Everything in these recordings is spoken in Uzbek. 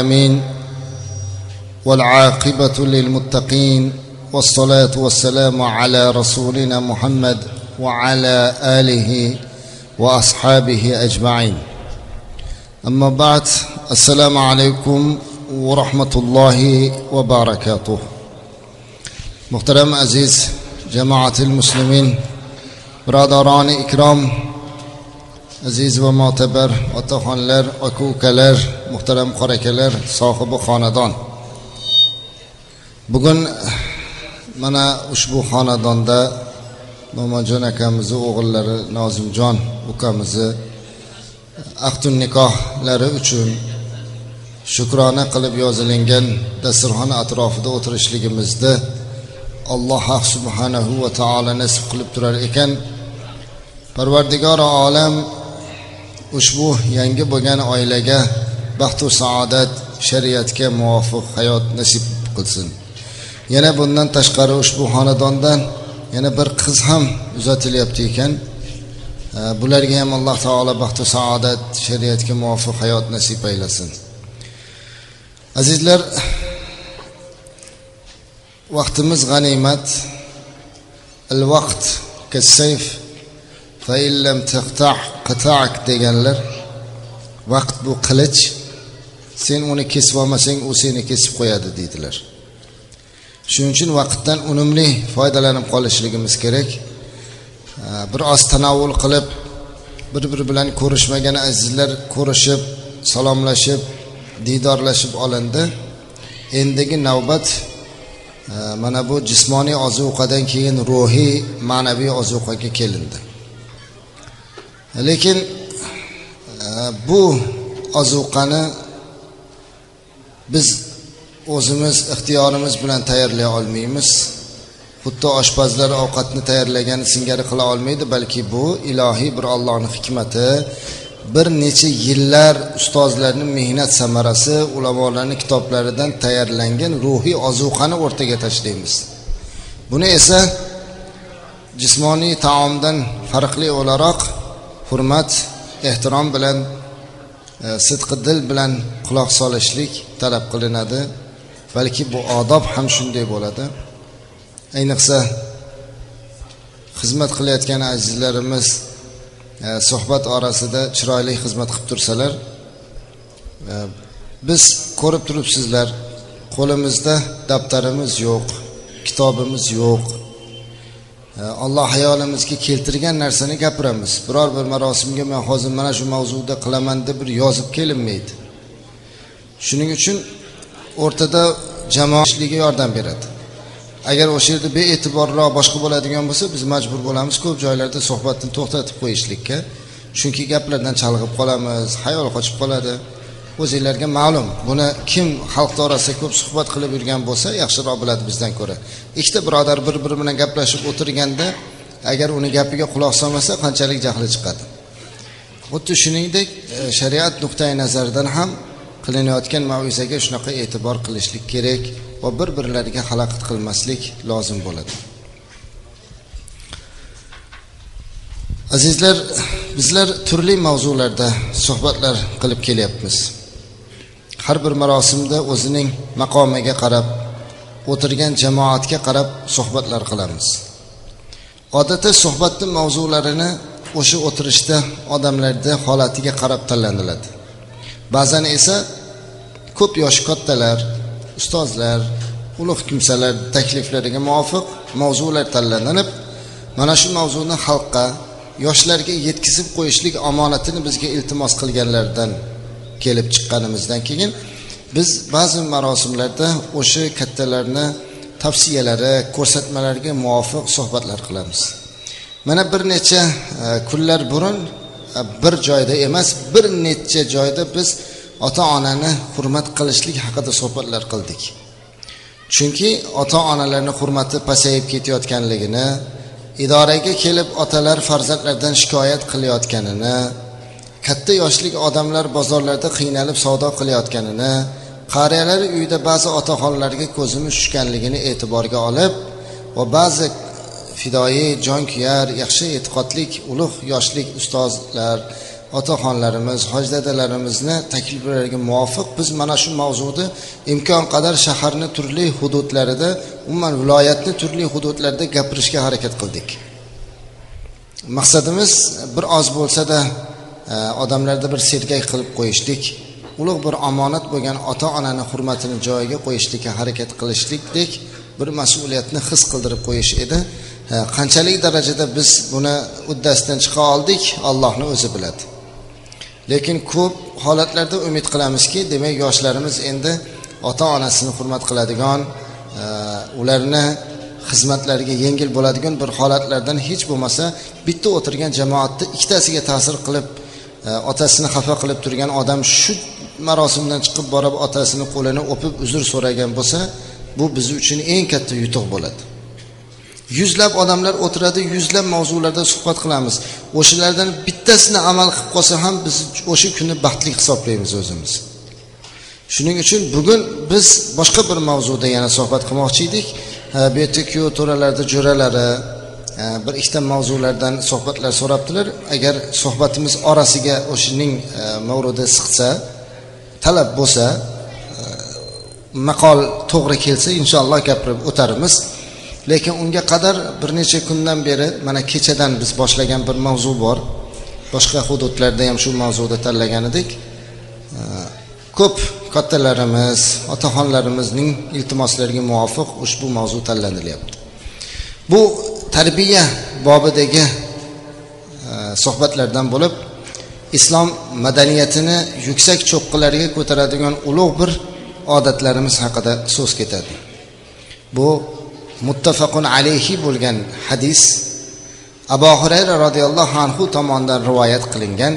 آمين والعاقبة للمتقين والصلاة والسلام على رسولنا محمد وعلى آله وأصحابه أجمعين. أما بعد السلام عليكم ورحمة الله وبركاته. محترم عزيز جماعة المسلمين برادران إكرام عزيز ومعتبر وطخنلر وكوكلر muhtaram qorakalar sohibi xonadon. Bugun mana ushbu xonadonda mo'monjon akamizni o'g'illari nozimjon ukamizni ahdun nikohlari uchun shukrona qilib yozilingan dasturxon atrofida o'tirishligimizni alloh subhanahu va taolo nasib qilib turar ekan. Parvardigori olam ushbu yangi bo'lgan oilaga baxtu saodat shariatga muvofiq hayot nasib qilsin. Yana bundan tashqari ushbu xonadondan yana bir qiz ham uzatilyapti ekan. Bularga ham alloh taolo baxtu saodat shariatga muvofiq hayot nasib aylasin. Azizlar vaqtimiz g'animat. Al vaqt kassayf faillam taqta qata'ak deganlar vaqt bu qilich. Sen uni kesib olmasang u seni kesib qo'yadi deydilar. Shuning uchun vaqtdan unumli foydalanib qolishligimiz kerak. Bir oz tanovul qilib bir biri bilan ko'rishmagan azizlar ko'rishib salomlashib diydorlashib olindi. Endigi navbat mana bu jismoniy ozuqadan keyin ruhiy ma'naviy ozuqaga kelindi. Lekin bu ozuqani biz o'zimiz ixtiyorimiz bilan tayyorlay olmaymiz. Xuddi oshpazlar ovqatni tayyorlagani singari qila olmaydi balki bu ilohiy bir ollohni hikmati. Bir necha yillar ustozlarni mehnat samarasi ulamolarni kitoblaridan tayyorlangan ruhiy ozuqani o'rtaga tashlaymiz buni esa jismoniy taomdan farqli o'laroq hurmat ehtirom bilan E, sidqi dil bilan quloq solishlik talab qilinadi. Balki bu odob ham shunday bo'ladi. Ayniqsa xizmat qilayotgan azizlarimiz e, suhbat orasida chiroyli xizmat qilib tursalar e, biz ko'rib turibsizlar qo'limizda daftarimiz yo'q kitobimiz yo'q alloh hayolimizga keltirgan narsani gapiramiz. Biror bir marosimga men hozir mana shu mavzuda qilaman deb bir yozib kelinmaydi. Shuning uchun o'rtada jamoatchiligi yordam beradi. Agar o'sha yerda bee'tiborroq boshqa bo'ladigan bo'lsa biz majbur bo'lamiz ko'p joylarda suhbatni to'xtatib qo'yishlikka. Chunki gaplardan chalg'ib qolamiz hayol qochib qoladi. O'zinglarga ma'lum. Buni kim xalqni orasida ko'p suhbat qilib yurgan bo'lsa yaxshiroq biladi bizdan ko'ra. Ikkita birodar bir biri bilan gaplashib o'tirganda agar uni gapiga quloq solmasa qanchalik jahli chiqadi? Xuddi shuningdek e, shariat nuqtai nazaridan ham qilinayotgan mavizaga shunaqa e'tibor qilishlik kerak va bir birlariga xalaqit qilmaslik lozim bo'ladi. Azizlar bizlar turli mavzularda suhbatlar qilib kelyapmiz. Har bir marosimda o'zining maqomiga qarab o'tirgan jamoatga qarab suhbatlar qilamiz. Odatda suhbatni mavzularini o'sha o'tirishda odamlarni holatiga qarab tanlaniladi. Ba'zan esa ko'p yoshi kattalar ustozlar ulug' kimsalar takliflariga muvofiq mavzular tanlanib mana shu mavzuni xalqqa yoshlarga yetkazib qo'yishlik omonatini bizga iltimos qilganlardan kelib chiqqanimizdan keyin biz ba'zi marosimlarda o'sha kattalarni tavsiyalari ko'rsatmalariga muvofiq suhbatlar qilamiz. Mana bir necha e, kunlar burun e, bir joyda emas bir necha joyda biz ota onani hurmat qilishlik haqida suhbatlar qildik. Chunki ota onalarni hurmati pasayib ketayotganligini idoraga kelib otalar farzandlardan shikoyat qilayotganini katta yoshlik odamlar bozorlarda qiynalib savdo qilayotganini qariyalar uyida ba'zi otaxonlarga ko'zimiz tushganligini e'tiborga olib va ba'zi fidoyi jonkuyar yaxshi e'tiqodlik ulug' yoshlik ustozlar otaxonlarimiz hoj dadalarimizni takliflariga muvofiq biz mana shu mavzuni imkon qadar shaharni turli hududlarida umuman viloyatni turli hududlarida gapirishga harakat qildik. Maqsadimiz bir oz bo'lsada odamlarda bir sergak qilib qo'yishlik ulug' bir omonat bo'lgan ota onani hurmatini joyiga qo'yishlikka harakat qilishlikdek bir mas'uliyatni his qildirib qo'yish edi. Qanchalik darajada biz buni uddasidan chiqa oldik allohni o'zi biladi. Lekin ko'p holatlarda umid qilamizki demak yoshlarimiz endi ota onasini hurmat qiladigan ularni xizmatlariga yengil bo'ladigan bir holatlardan hech bo'lmasa bitta o'tirgan jamoatni ikkitasiga ta'sir qilib otasini xafa qilib turgan odam shu marosimdan chiqib borib otasini qo'lini o'pib uzr so'ragan bo'lsa bu biz uchun eng katta yutuq bo'ladi. Yuzlab odamlar o'tiradi yuzlab mavzularda suhbat qilamiz. O'shalardan bittasini amal qilib qolsa ham biz o'sha kuni baxtli hisoblaymiz o'zimiz. Shuning uchun bugun biz boshqa bir mavzuda yana suhbat qilmoqchi edik. Bu yerda kuyov to'ralarni jo'ralari bir ikkita mavzulardan suhbatlar so'rabdilar. Agar suhbatimiz orasiga o'shaning e, mavrudi siqsa talab bo'lsa e, maqol to'g'ri kelsa inshaalloh gapirib o'tarmiz. Lekin unga qadar bir necha kundan beri mana kechadan biz boshlagan bir mavzu bor. Boshqa hududlarda ham shu mavzuda tanlagan edik e, ko'p kattalarimiz otaxonlarimizning iltimoslariga muvofiq ushbu mavzu tanlanilyapti. Bu tarbiya bobidagi e, suhbatlardan bo'lib islom madaniyatini yuksak cho'qqilarga ko'taradigan ulug' bir odatlarimiz haqida so'z ketadi. Bu muttafaqun alayhi bo'lgan hadis abu hurayra roziyallohu anhu tomonidan rivoyat qilingan.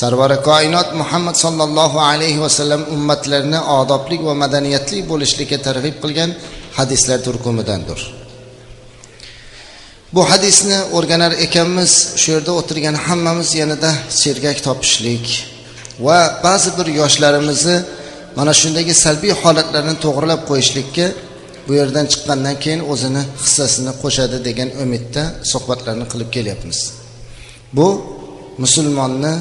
Sarvari koinot muhammad sollallohu alayhi vasallam ummatlarini odobli va madaniyatli bo'lishlikka targ'ib qilgan hadislar turkumidandir. Bu hadisni o'rganar ekanmiz shu yerda o'tirgan hammamiz yanada sergak topishlik va ba'zi bir yoshlarimizni mana shundagi salbiy holatlarni to'g'rilab qo'yishlikka bu yerdan chiqqandan keyin o'zini hissasini qo'shadi degan umidda suhbatlarni qilib kelyapmiz. Bu musulmonni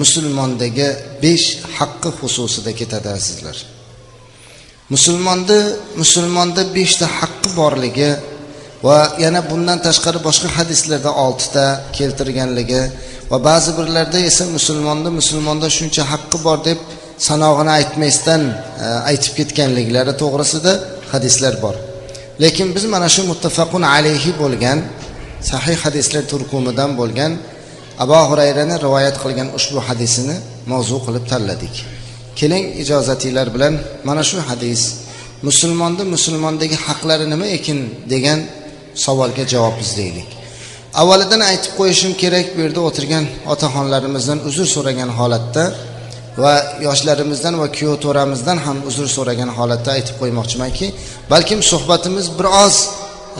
musulmondagi besh haqqi xususida ketadi azizlar. Musulmonni musulmonda beshta haqqi borligi va yana bundan tashqari boshqa hadislarda oltita keltirganligi va ba'zi birlarda esa musulmonni musulmonda shuncha haqqi bor deb sanog'ini aytmasdan e, aytib ketganliklari to'g'risida hadislar bor. Lekin biz mana shu muttafaqun alayhi bo'lgan sahih hadislar turkumidan bo'lgan abu hurayrani rivoyat qilgan ushbu hadisini mavzu qilib tanladik. Keling ijozatinglar bilan mana shu hadis musulmonni musulmondagi haqlari nima ekan degan savolga javob izlaylik avvalidan aytib qo'yishim kerak bu yerda o'tirgan otaxonlarimizdan uzr so'ragan holatda va yoshlarimizdan va kuyov to'ramizdan ham uzr so'ragan holatda aytib qo'ymoqchimanki balkim suhbatimiz biroz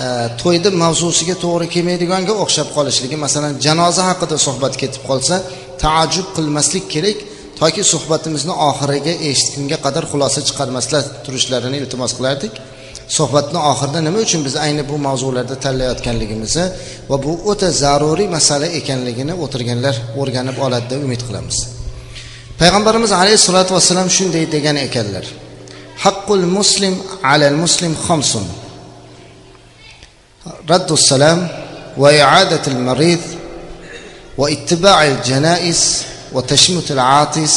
e, to'yni mavzusiga to'g'ri kelmaydiganga o'xshab qolishligi masalan janoza haqida suhbat ketib qolsa taajjub qilmaslik kerak toki suhbatimizni oxiriga eshitgunga qadar xulosa chiqarmaslar turishlarini iltimos qilardik. Suhbatni oxirida nima uchun biz ayni bu mavzularda tanlayotganligimizni va bu o'ta zaruriy masala ekanligini o'tirganlar o'rganib oladi deb umid qilamiz. Payg'ambarimiz alayhissalotu vassalam shunday degan ekanlar. Haqqul muslim alal muslim xomsun raddu salam va i'adatul marid va ittiba'il janais va tashmutul atis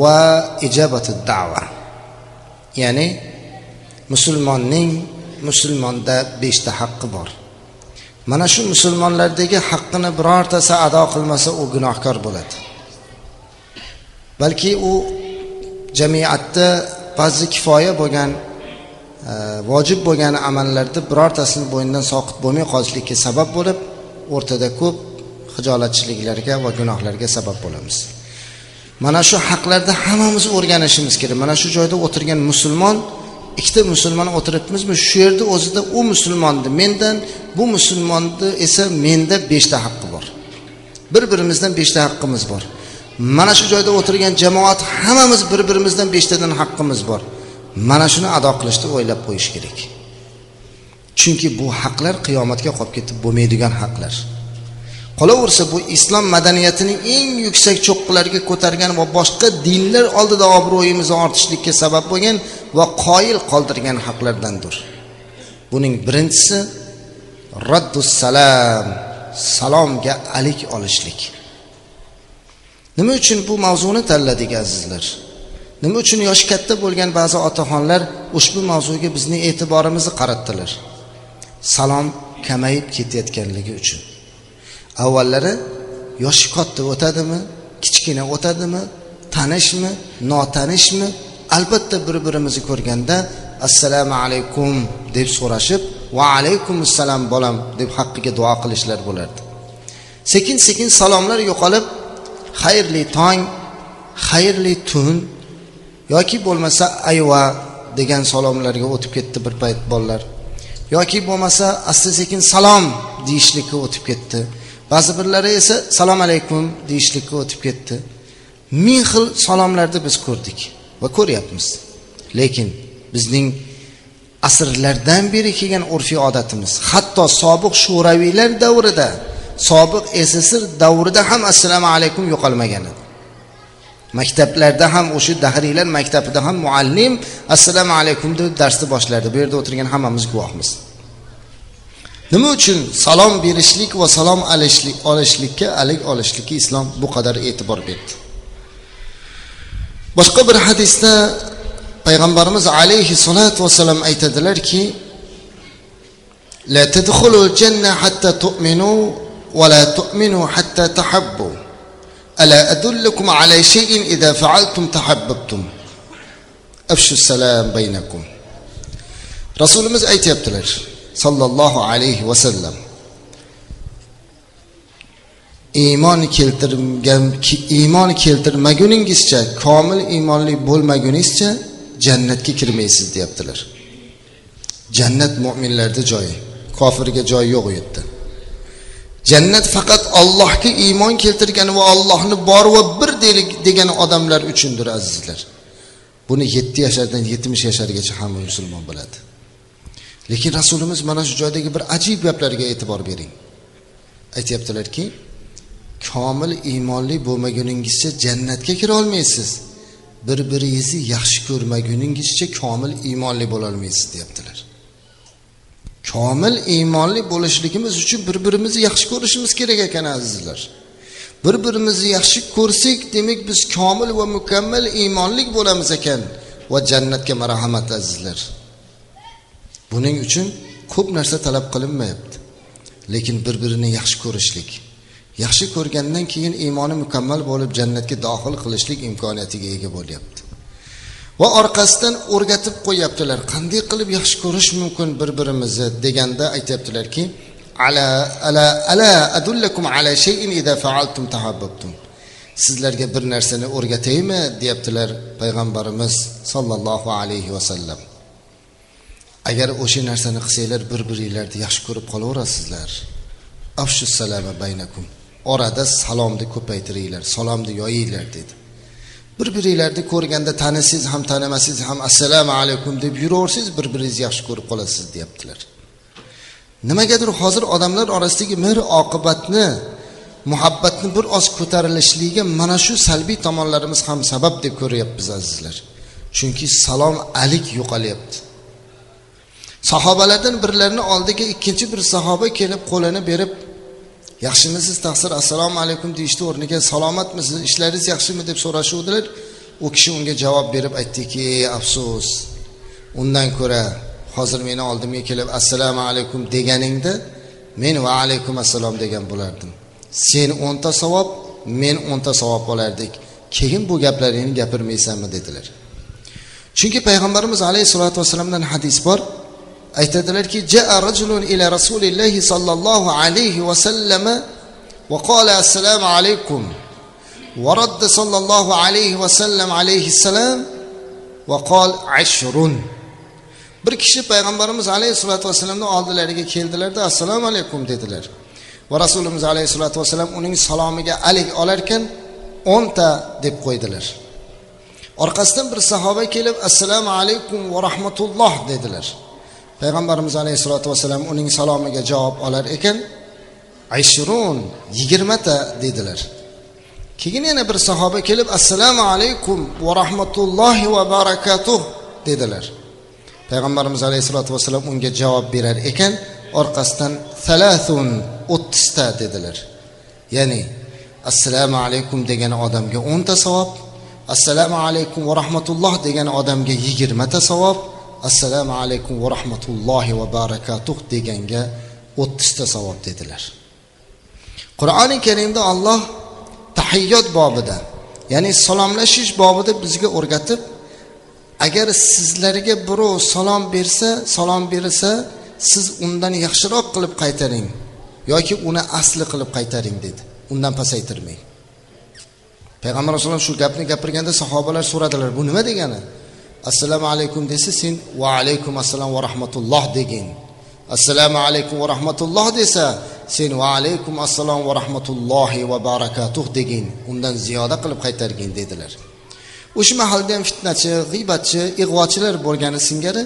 va ijobatud da'va ya'ni musulmonning musulmonda beshta haqqi bor. Mana shu musulmonlardagi haqqini birortasi ado qilmasa u gunohkor bo'ladi. Balki u jamiyatda ba'zi kifoya bo'lgan e, vojib bo'lgan amallarni birortasini bo'ynidan soqit bo'lmay qolishlikka sabab bo'lib o'rtada ko'p hijolatchiliklarga va gunohlarga sabab bo'lamiz. Mana shu haqlarda hammamiz o'rganishimiz kerak. Mana shu joyda o'tirgan musulmon ikkita musulmon o'tiribmizmi shu yerda o'zida u musulmonni mendan bu musulmonni esa menda beshta haqqi bor. Bir birimizdan beshta haqqimiz bor. Mana shu joyda o'tirgan jamoat hammamiz bir birimizdan beshtadan haqqimiz bor. Mana shuni ado qilishni o'ylab qo'yish kerak. Chunki bu haqlar qiyomatga qolib ketib bo'lmaydigan haqlar. Qolaversa bu islom madaniyatining eng yuksak cho'qqilariga ko'targan va boshqa dinlar oldida obro'yimizni ortishlikka sabab bo'lgan va qoyil qoldirgan haqlardandir. Buning birinchisi raddussalom salomga alik olishlik. Nima uchun bu mavzuni tanladik azizlar? Nima uchun yoshi katta bo'lgan ba'zi otaxonlar ushbu mavzuga bizning e'tiborimizni qaratdilar? Salom kamayib ketayotganligi uchun. Avvallari yoshi katta o'tadimi kichkina o'tadimi tanishmi notanishmi albatta bir birimizni ko'rganda assalomu alaykum deb so'rashib va alaykum assalom bolam deb haqqiga duo qilishlar bo'lardi. Sekin sekin salomlar yo'qolib xayrli tong xayrli tun yoki bo'lmasa ayva degan salomlarga o'tib ketdi bir payt bolalar. Yoki bo'lmasa asta sekin salom deyishlikka o'tib ketdi. Ba'zi birlari esa salom alaykum deyishlikka o'tib ketdi. Ming xil salomlarni biz ko'rdik va ko'ryapmiz. Lekin bizning asrlardan beri kelgan urfiy odatimiz hatto sobiq sho'raviylar davrida sobiq sssr davrida ham assalomu alaykum yo'qolmagan edi. Maktablarda ham o'sha dahriylar maktabida ham muallim assalomu alaykum deb darsni boshlardi. Bu yerda o'tirgan hammamiz guvohmiz. nima uchun salom berishlik va salom olishlik olishlikka alik olishlikka islom bu qadar e'tibor berdi boshqa bir hadisda payg'ambarimiz alayhissalotu vassalam aytadilarki لا تدخلوا الجنة حتى تؤمنوا ولا تؤمنوا حتى تحبوا ألا أدلكم على شيء إذا فعلتم تحببتم أفشوا السلام بينكم rasulimiz aytyaptilar sollallohu alayhi vasallam iymon keltirgan iymon keltirmaguningizcha komil iymonli bo'lmaguningizcha jannatga kirmaysiz deyaptilar. Jannat mo'minlarni joyi kofirga joyi yo'q u yerda. Jannat faqat ollohga iymon keltirgan va ollohni bor va bir degan odamlar uchundir azizlar. Buni yetti yashardan yetmish yashargacha hamma musulmon biladi lekin rasulimiz mana shu joydagi bir ajib gaplarga e'tibor bering. Aytyaptilarki komil iymonli bo'lmaguningizcha jannatga kira olmaysiz. Bir biringizni yaxshi ko'rmaguningizcha komil iymonli bo'lolmaysiz deyaptilar. Komil iymonli bo'lishligimiz uchun bir birimizni yaxshi ko'rishimiz kerak ekan azizlar. Bir birimizni yaxshi ko'rsak demak biz komil va mukammal iymonlik bo'lamiz ekan. Va jannatga marhamat azizlar. Buning uchun ko'p narsa talab qilinmayapti. Lekin bir birini yaxshi ko'rishlik yaxshi ko'rgandan keyin iymoni mukammal bo'lib jannatga dohil qilishlik imkoniyatiga ega bo'lyapti. Va orqasidan o'rgatib qo'yyaptilar qanday qilib yaxshi ko'rish mumkin bir birimizni deganda aytyaptilarki ala ala ala adullakum ala shayin ida faaltum tahabbabtum. Sizlarga bir narsani o'rgataymi? deyaptilar payg'ambarimiz sollallohu alayhi vasallam. Agar o'sha narsani qilsanglar bir biringlarni yaxshi ko'rib qolaverasizlar. Afshu salama baynakum. Orada salomni ko'paytiringlar salomni yoyinglar dedi. Bir biringlarni ko'rganda tanisangiz ham tanimasangiz ham assalomu alaykum deb yuraversangiz bir biringizni yaxshi ko'rib qolasiz deyaptilar. Nimagadir hozir odamlar orasidagi mehr oqibatni muhabbatni bir oz ko'tarilishligiga mana shu salbiy tomonlarimiz ham sabab deb ko'ryapmiz azizlar. Chunki salom alik yo'qolyapti. Sahobalardan birlarini oldiga ikkinchi bir sahoba kelib qo'lini berib yaxshimisiz taqsir assalomu alaykum deyishni o'rniga. Salomatmisiz ishlaringiz yaxshimi? deb so'rashuvdilar u kishi unga javob berib aytdiki afsus undan ko'ra hozir meni oldimga kelib assalomu alaykum deganingda men va alaykum assalom degan bo'lardim. Sen o'nta savob men o'nta savob olardik keyin bu gaplaringni gapirmaysanmi? dedilar. Chunki payg'ambarimiz alayhissalotu vassalamdan hadis bor. aytadilarki jaa rajulun ila rasulillahi sollallohu alayhi vasallam وقال السلام عليكم ورد صلى الله عليه وسلم عليه السلام وقال عشر bir kishi payg'ambarimiz alayhissalotu vassalamni oldilariga keldilarda assalomu alaykum dedilar va rasulimiz alayhissalotu vassalam uning salomiga alik olarkan o'nta deb qo'ydilar orqasidan bir sahoba kelib assalomu alaykum va rahmatulloh dedilar Payg'ambarimiz alayhissalotu vassalam uning salomiga javob olar ekan ayshrun yigirmata dedilar. Keyin yana bir sahoba kelib assalomu alaykum va rahmatullohi va barakatuh dedilar. Payg'ambarimiz alayhissalotu vassalam unga javob berar ekan orqasidan thalathun o'ttizta dedilar. Ya'ni assalomu alaykum degan odamga o'nta savob assalomu alaykum va rahmatulloh degan odamga yigirmata savob assalomu alaykum va rahmatullohi va barakatuh deganga o'ttizta savob dedilar. Qur'oni karimda olloh tahiyyot bobida ya'ni salomlashish bobida bizga o'rgatib agar sizlarga birov salom bersa salom berilsa siz undan yaxshiroq qilib qaytaring yoki uni asli qilib qaytaring dedi. Undan pasaytirmang. Payg'ambar alayhisalom shu gapni gapirganda sahobalar so'radilar bu nima degani? Assalomu alaykum desa sen va alaykum assalom va rahmatulloh degin. Assalomu alaykum va rahmatulloh desa sen va alaykum assalom va rahmatullohi va barakatuh degin. Undan ziyoda qilib qaytargin dedilar. O'sha mahalda ham fitnachi g'iybatchi ig'vochilar bo'lgani singari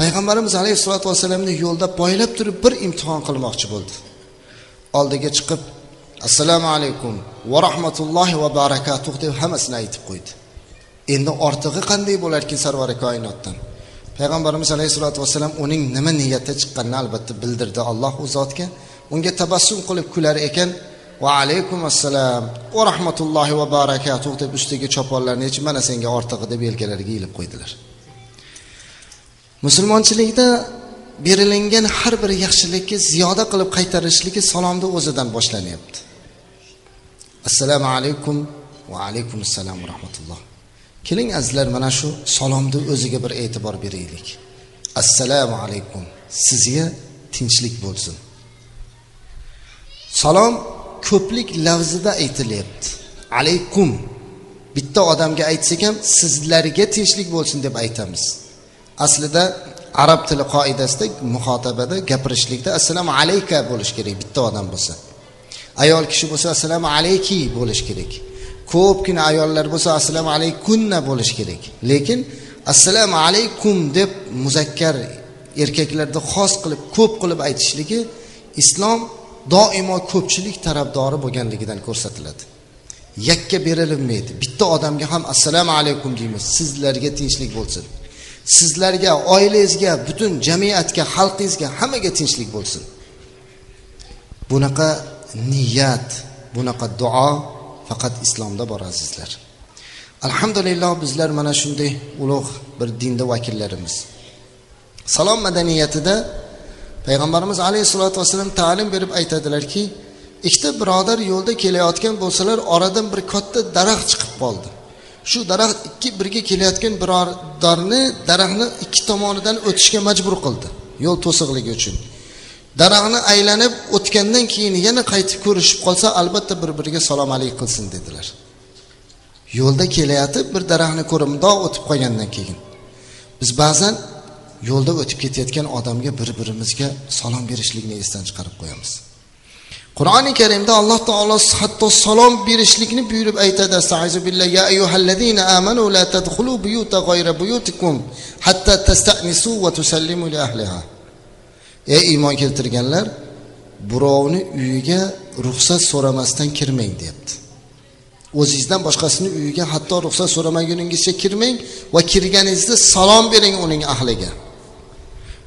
payg'ambarimiz alayhissalotu vassalamni yo'lda poylab turib bir imtihon qilmoqchi bo'ldi. Oldiga chiqib assalomu alaykum va rahmatullohi va barakatuh deb hammasini aytib qo'ydi. Endi ortig'i qanday bo'larkin sarvari koinotdan? Payg'ambarimiz alayhissalotu vassalam uning nima niyatda chiqqanini albatta bildirdi alloh u zotga. Unga tabassum qilib kular ekan va alaykum assalom va rahmatullohi va barakatuh deb ustiga choponlarni yechib mana senga ortig'i deb yelkalariga ilib qo'ydilar. Musulmonchilikda berilingan har bir yaxshilikka ziyoda qilib qaytarishligi salomni o'zidan boshlanyapti. Assalomu alaykum va alaykum assalom va rahmatulloh. Keling azizlar mana shu salomni o'ziga bir e'tibor beraylik. Assalomu alaykum. Sizga tinchlik bo'lsin. Salom ko'plik lafzida aytilyapti. Alaykum. Bitta odamga aytsak ham sizlarga tinchlik bo'lsin deb aytamiz. Aslida arab tili qoidasida muhotabada gapirishlikda assalomu alayka bo'lishi kerak bitta odam bo'lsa. Ayol kishi bo'lsa assalomu alayki bo'lishi kerak. Ko'pgina ayollar bo'lsa assalomu alaykunna bo'lishi kerak. Lekin assalomu alaykum deb muzakkar erkaklarda xos qilib ko'p qilib aytishligi islom doimo ko'pchilik tarafdori bo'lganligidan ko'rsatiladi. Yakka berilinmaydi. Bitta odamga ham assalomu alaykum deymiz sizlarga tinchlik bo'lsin. Sizlarga oilangizga butun jamiyatga xalqingizga hammaga tinchlik bo'lsin. Bunaqa niyat bunaqa duo faqat islomda bor azizlar. Alhamdulillah bizlar mana shunday ulug' bir dinda vakillarimiz. Salom madaniyatida payg'ambarimiz alayhissalotu vassalam ta'lim berib aytadilarki ikkita birodar yo'lda kelayotgan bo'lsalar oradan bir katta daraxt chiqib qoldi. Shu daraxt ikki birga kelayotgan birodarni daraxtni ikki tomonidan o'tishga majbur qildi yo'l to'siqligi uchun. Daraxtni aylanib o'tgandan keyin yana qaytib ko'rishib qolsa albatta bir biriga salom alik qilsin dedilar. Yo'lda kelayotib bir daraxtni ko'rib mundoq o'tib qolgandan keyin. Biz ba'zan yo'lda o'tib ketayotgan odamga bir birimizga salom berishlikni esdan chiqarib qo'yamiz. Qur'oni karimda alloh taolo hatto salom berishlikni buyurib aytadi astaizu ya ayyuhallazina amanu la tadkhulu buyuta g'ayra buyutikum hatta tastanisu va tusallimu li ahliha. Ey iymon keltirganlar birovni uyiga ruxsat so'ramasdan kirmang deyapti. O'zingizdan boshqasini uyiga hatto ruxsat so'ramaguningizcha kirmang va kirganingizda salom bering uning ahliga.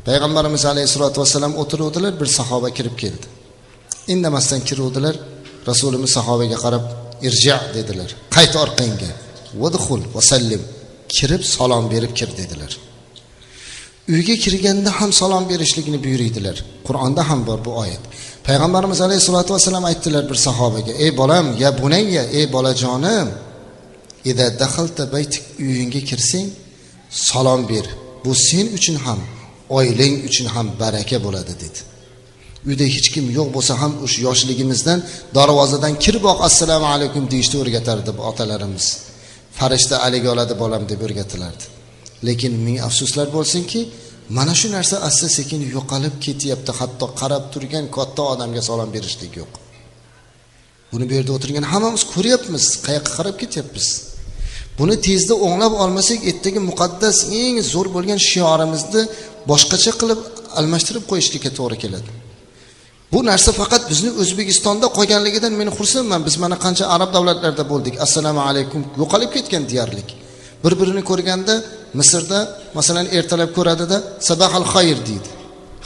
Payg'ambarimiz alayhissalotu vassalam o'tiruvdilar bir sahoba kirib keldi. Indamasdan kiruvdilar rasulimiz sahobaga qarab irja dedilar. Qayt orqangga vadhul vasallim kirib salom berib kir dedilar. Uyga kirganda ham salom berishlikni buyuriydilar qur'onda ham bor bu oyat. Payg'ambarimiz alayhissalotu vassalam aytdilar bir sahobaga ey bolam ya bunayya ey bolajonim ida daxalta baytik uyingga kirsang salom ber. Bu sen uchun ham oilang uchun ham baraka bo'ladi dedi. Uyda hech kim yo'q bo'lsa ham o'sha yoshligimizdan darvozadan kirboq assalomu alaykum deyishni o'rgatardi otalarimiz. Farishta aligi oladi bolam deb o'rgatilardi. Lekin ming afsuslar bo'lsinki mana shu narsa asta sekin yo'qolib ketyapti. Hatto qarab turgan katta odamga salom berishlik yo'q. Buni bu yerda o'tirgan hammamiz ko'ryapmiz qayoqqa qarab ketyapmiz. Buni tezda o'nglab olmasak ertaga muqaddas eng zo'r bo'lgan shiorimizni boshqacha qilib almashtirib qo'yishlikka to'g'ri keladi. Bu narsa faqat bizni o'zbekistonda qolganligidan men xursandman. Biz mana qancha arab davlatlarida bo'ldik. Assalomu alaykum yo'qolib ketgan deyarlik. Bir birini ko'rganda misrda masalan ertalab ko'radida sabahal xayr deydi.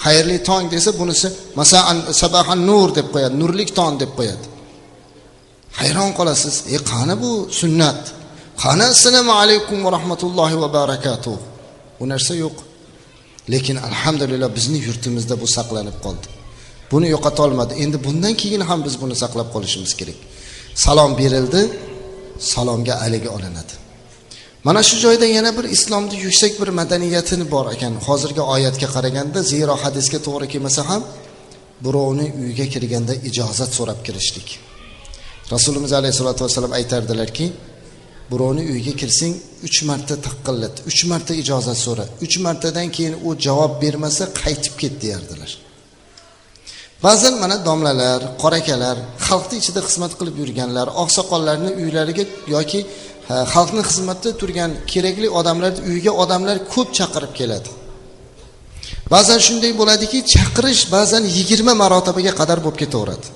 Xayrli tong desa bunisi masalan sabahan nur deb qo'yadi nurlik tong deb qo'yadi. Hayron qolasiz. E qani bu sunnat? Qani assalomu alaykum va rahmatullohi va barakatuh. Bu narsa yo'q. Lekin alhamdulillah bizni yurtimizda bu saqlanib qoldi. Buni yo'qota olmadi. Endi bundan keyin ham biz buni saqlab qolishimiz kerak. Salom berildi salomga aligi olinadi. Mana shu joyda yana bir islomni yuksak bir madaniyatini bor ekan. Hozirgi oyatga qaraganda zero hadisga to'g'ri kelmasa ham birovni uyiga kirganda ijozat so'rab kirishlik. Rasulimiz alayhissalotu vassalam aytardilarki birovni uyiga kirsang uch marta taqillat uch marta ijozat so'ra uch martadan keyin u javob bermasa qaytib ket deyardilar. Ba'zan mana domlalar qorakalar xalqni ichida xizmat qilib yurganlar oqsoqollarni uylariga yoki xalqni xizmatida turgan kerakli odamlarni uyiga odamlar ko'p chaqirib keladi. Ba'zan shunday bo'ladiki chaqirish ba'zan yigirma marotabaga qadar bo'lib ketaveradi.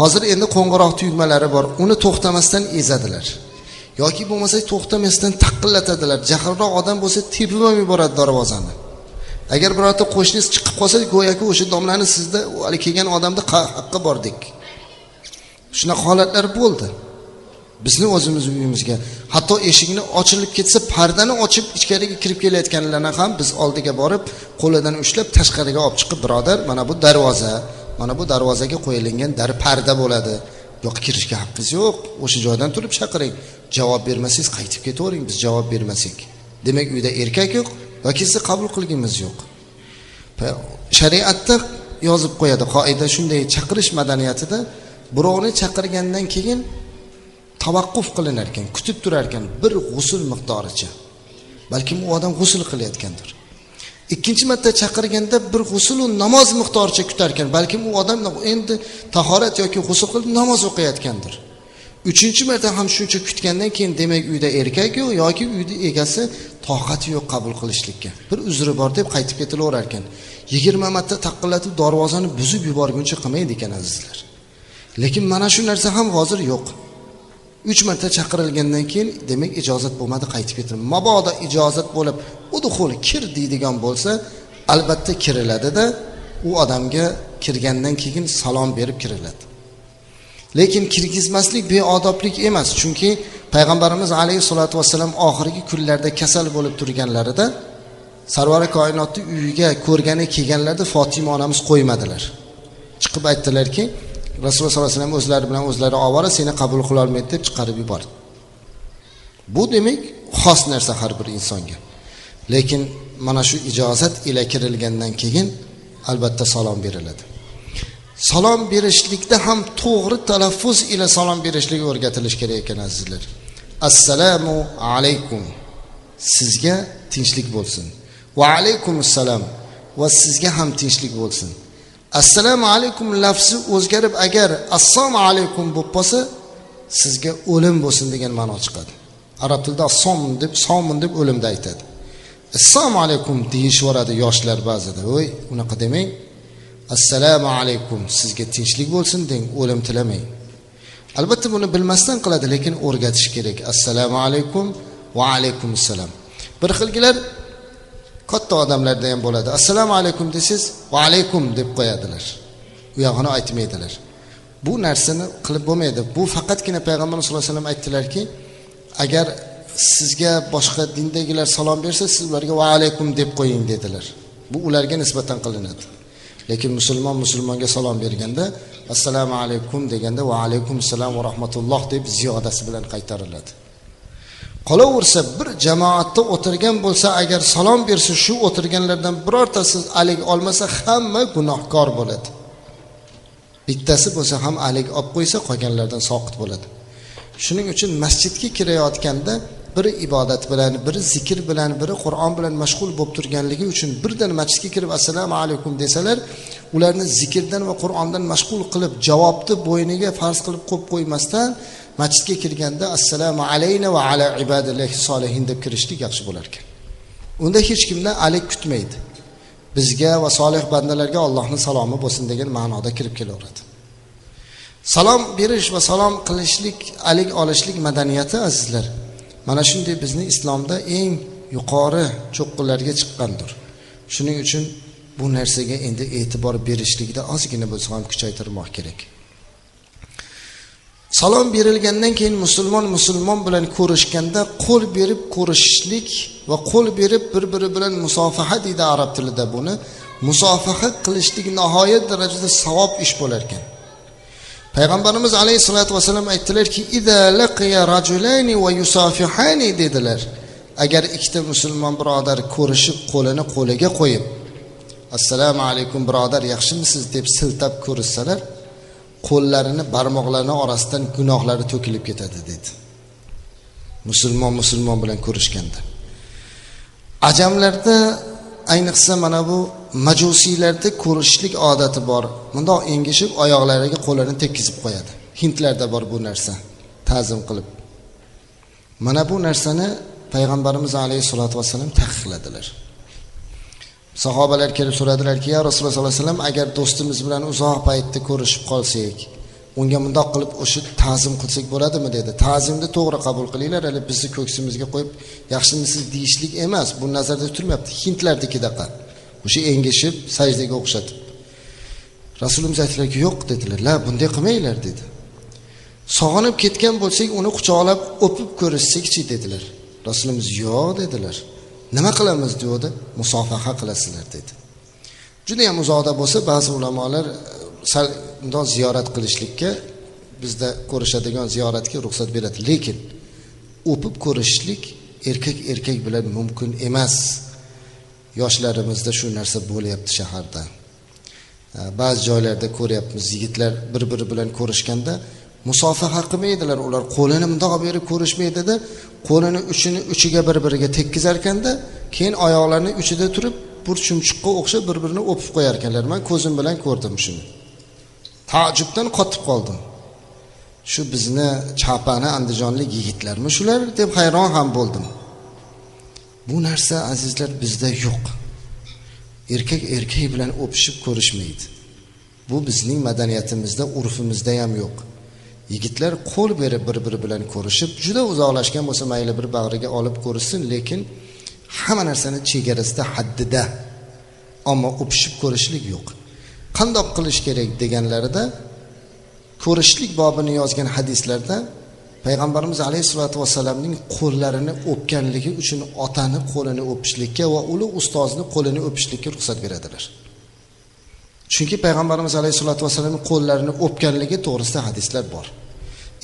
Hozir endi qo'ng'iroq tugmalari bor uni to'xtamasdan ezadilar. Yoki bo'lmasa to'xtamasdan taqillatadilar. Jahlroq odam bo'lsa tepib ham yuboradi darvozani. Agar birorta qo'shningiz chiqib qolsa go'yoki o'sha domlani sizda hali kelgan odamni haqqi bordek. Shunaqa holatlar bo'ldi. Bizni o'zimizni uyimizga. Hatto eshikni ochilib ketsa pardani ochib ichkariga kirib kelayotganlarni ham biz oldiga borib qo'lidan ushlab tashqariga olib chiqib birodar mana bu darvoza mana bu darvozaga qo'yilgan dar parda bo'ladi. Yo'q kirishga haqqingiz yo'q. O'sha joydan turib chaqiring. Javob bermasangiz qaytib ketavering biz javob bermasak. Demak uyda erkak yo'q yoki sizni qabul qilgimiz yo'q. Shariatda yozib qo'yadi qoida shunday chaqirish madaniyatida birovni chaqirgandan keyin tavaqquf qilinar ekan kutib turar ekan bir g'usul miqdoricha. Balkim u odam g'usul qilayotgandir. Ikkinchi marta chaqirganda bir g'usulu namoz miqdoricha kutar ekan balkim u odam endi tahorat yoki g'usul qilib namoz o'qiyotgandir. Uchinchi marta ham shuncha kutgandan keyin demak uyda erkak yo'q yoki uyni egasi toqati yo'q qabul qilishlikka bir uzri bor deb qaytib ketilaverar ekan yigirma marta taqillatib darvozani buzib yuborguncha qilmaydi ekan azizlar. Lekin mana shu narsa ham hozir yo'q. Uch marta chaqirilgandan keyin demak ijozat bo'lmadi qaytib ketir mabodo ijozat bo'lib udhul kir deydigan bo'lsa albatta kiriladida u odamga kirgandan keyin salom berib kiriladi. Lekin kirgizmaslik beodoblik emas chunki payg'ambarimiz alayhissalotu vassalam oxirgi kunlarda kasal bo'lib turganlarida sarvari koinotni uyiga ko'rgani kelganlarida fotima onamiz qo'ymadilar. Chiqib aytdilarki rasululloh sollallohu alayhi vasallam o'zlari bilan o'zlari ovora seni qabul qilolmaydi deb chiqarib yubordi. Bu demak xos narsa har bir insonga. Lekin mana shu ijozat ila kirilgandan keyin albatta salom beriladi. Salom berishlikda ham to'g'ri talaffuz ila salom berishlik o'rgatilishi kerak ekan azizlar. Assalomu alaykum. Sizga tinchlik bo'lsin. Va alaykum assalom va sizga ham tinchlik bo'lsin. Assalomu alaykum lafzi o'zgarib agar assalomu alaykum bo'lib qolsa sizga o'lim bo'lsin degan ma'no chiqadi. Arab tilida som deb somin deb o'limda aytadi. Assalomu alaykum deyishvoradi yoshlar ba'zida. Voy unaqa demang. Assalomu alaykum sizga tinchlik bo'lsin deng o'lim tilamang. Albatta buni bilmasdan qiladi lekin o'rgatish kerak. Assalomu alaykum va alaykum assalom bir xilgilar katta odamlarda ham bo'ladi. Assalomu alaykum desangiz va alaykum deb qo'yadilar. U yog'ini aytmaydilar. Bu narsani qilib bo'lmaydi. Bu faqatgina payg'ambarimiz sallallohu alayhi vasallam aytdilarki agar sizga boshqa dindagilar salom bersa siz ularga va alaykum deb qo'ying dedilar. Bu ularga nisbatan qilinadi. Lekin musulmon musulmonga salom berganda assalomu alaykum deganda va alaykum assalom va rahmatulloh deb ziyodasi bilan qaytariladi. Qolaversa bir jamoatda o'tirgan bo'lsa agar salom bersa shu o'tirganlardan birortasi alik olmasa hamma gunohkor bo'ladi. Bittasi bo'lsa ham alik olib qo'ysa qolganlardan soqit bo'ladi. Shuning uchun masjidga kirayotganda biri ibodat bilan biri zikr bilan biri qur'on bilan mashg'ul bo'lib turganligi uchun birdan masjidga kirib assalomu alaykum desalar ularni zikrdan va qur'ondan mashg'ul qilib javobni bo'yniga farz qilib qo'yib qo'ymasdan masjidga kirganda assalomu alayna va ala ibadillahi solihin deb kirishlik yaxshi bo'lar ekan unda hech kimdan alik kutmaydi. Bizga va solih bandalarga allohni salomi bo'lsin degan ma'noda kirib kelaveradi. Salom berish va salom qilishlik alik olishlik madaniyati azizlar mana shunday bizni islomda eng yuqori cho'qqilarga chiqqandir. Shuning uchun bu narsaga endi e'tibor berishlikda ozgina bo'lsa ham kuchaytirmoq kerak. Salom berilgandan keyin musulmon musulmon bilan ko'rishganda qo'l berib ko'rishishlik va qo'l berib bir biri bilan musofaha deydi arab tilida buni. Musofaha qilishlik nihoyat darajada savob ish bo'lar ekan. Payg'ambarimiz alayhissalotu vassalam aytdilarki dedilar. Agar ikkita musulmon birodar ko'rishib qo'lini qo'liga qo'yib assalomu alaykum birodar yaxshimisiz? deb siltab ko'rishsalar qo'llarini barmoqlarini orasidan gunohlari to'kilib ketadi dedi. Musulmon musulmon bilan ko'rishganda. Ajamlarda ayniqsa mana bu majusiylarda ko'rishlik odati bor. Bundoq engishib oyoqlariga qo'llarini tekkizib qo'yadi. Hindlarda bor bu narsa ta'zim qilib. Mana bu narsani payg'ambarimiz alayhissalotu vassalam taqiqladilar. Sahobalar kelib so'radilarki ya rasululloh sollallohu alayhi vasallam agar do'stimiz bilan uzoq paytda ko'rishib qolsak unga mundoq qilib o'sha ta'zim qilsak bo'ladimi? dedi. Ta'zimni to'g'ri qabul qilinglar hali bizni ko'ksimizga qo'yib yaxshimisiz deyishlik emas bu nazarda tutilmayapti hindlarnikidaqa o'sha engishib sajdaga o'xshatib rasulimiz aytdilarki yo'q dedilar. La bunday qilmanglar dedi. Sog'inib ketgan bo'lsak uni quchoqlab o'pib ko'rishsakchi dedilar. Rasulimiz yo'q dedilar. Nima qilamiz degandi musofaha qilasizlar dedi. Judayam uzoqda bo'lsa ba'zi ulamolar e, sal bundoq ziyorat qilishlikka bizda ko'rishadigan ziyoratga ruxsat beradi. Lekin o'pib ko'rishishlik erkak erkak bilan mumkin emas. Yoshlarimizda shu narsa bo'lyapti shaharda. E, ba'zi joylarda ko'ryapmiz yigitlar bir biri bilan ko'rishganda musofaha qilmaydilar ular qo'lini mundoq berib ko'rishmaydida qo'lini uchini uchiga bir biriga tekkizar ekanda keyin oyoqlarini uchida turib bir chumchuqqa o'xshab bir birini o'pib qo'yar ekanlar man ko'zim bilan ko'rdim shuni. Taajjubdan qotib qoldim. Shu bizni chapani andijonlik yigitlarmi shular deb hayron ham bo'ldim. Bu narsa azizlar bizda yo'q. Erkak erkak bilan o'pishib ko'rishmaydi. Bu bizning madaniyatimizda urfimizda ham yo'q. Yigitlar qo'l berib bir biri bilan ko'rishib juda uzoqlashgan bo'lsa mayli bir bag'riga olib ko'rishsin lekin hamma narsani chegarasida haddida. Ammo o'pishib ko'rishlik yo'q. Qandoq qilish kerak deganlarida ko'rishlik bobini yozgan hadislarda payg'ambarimiz alayhissalotu vassalamning qo'llarini o'pganligi uchun otani qo'lini o'pishlikka va ulug' ustozni qo'lini o'pishlikka ruxsat beradilar. Chunki payg'ambarimiz alayhissalotu vassalamni qo'llarini o'pganligi to'g'risida hadislar bor.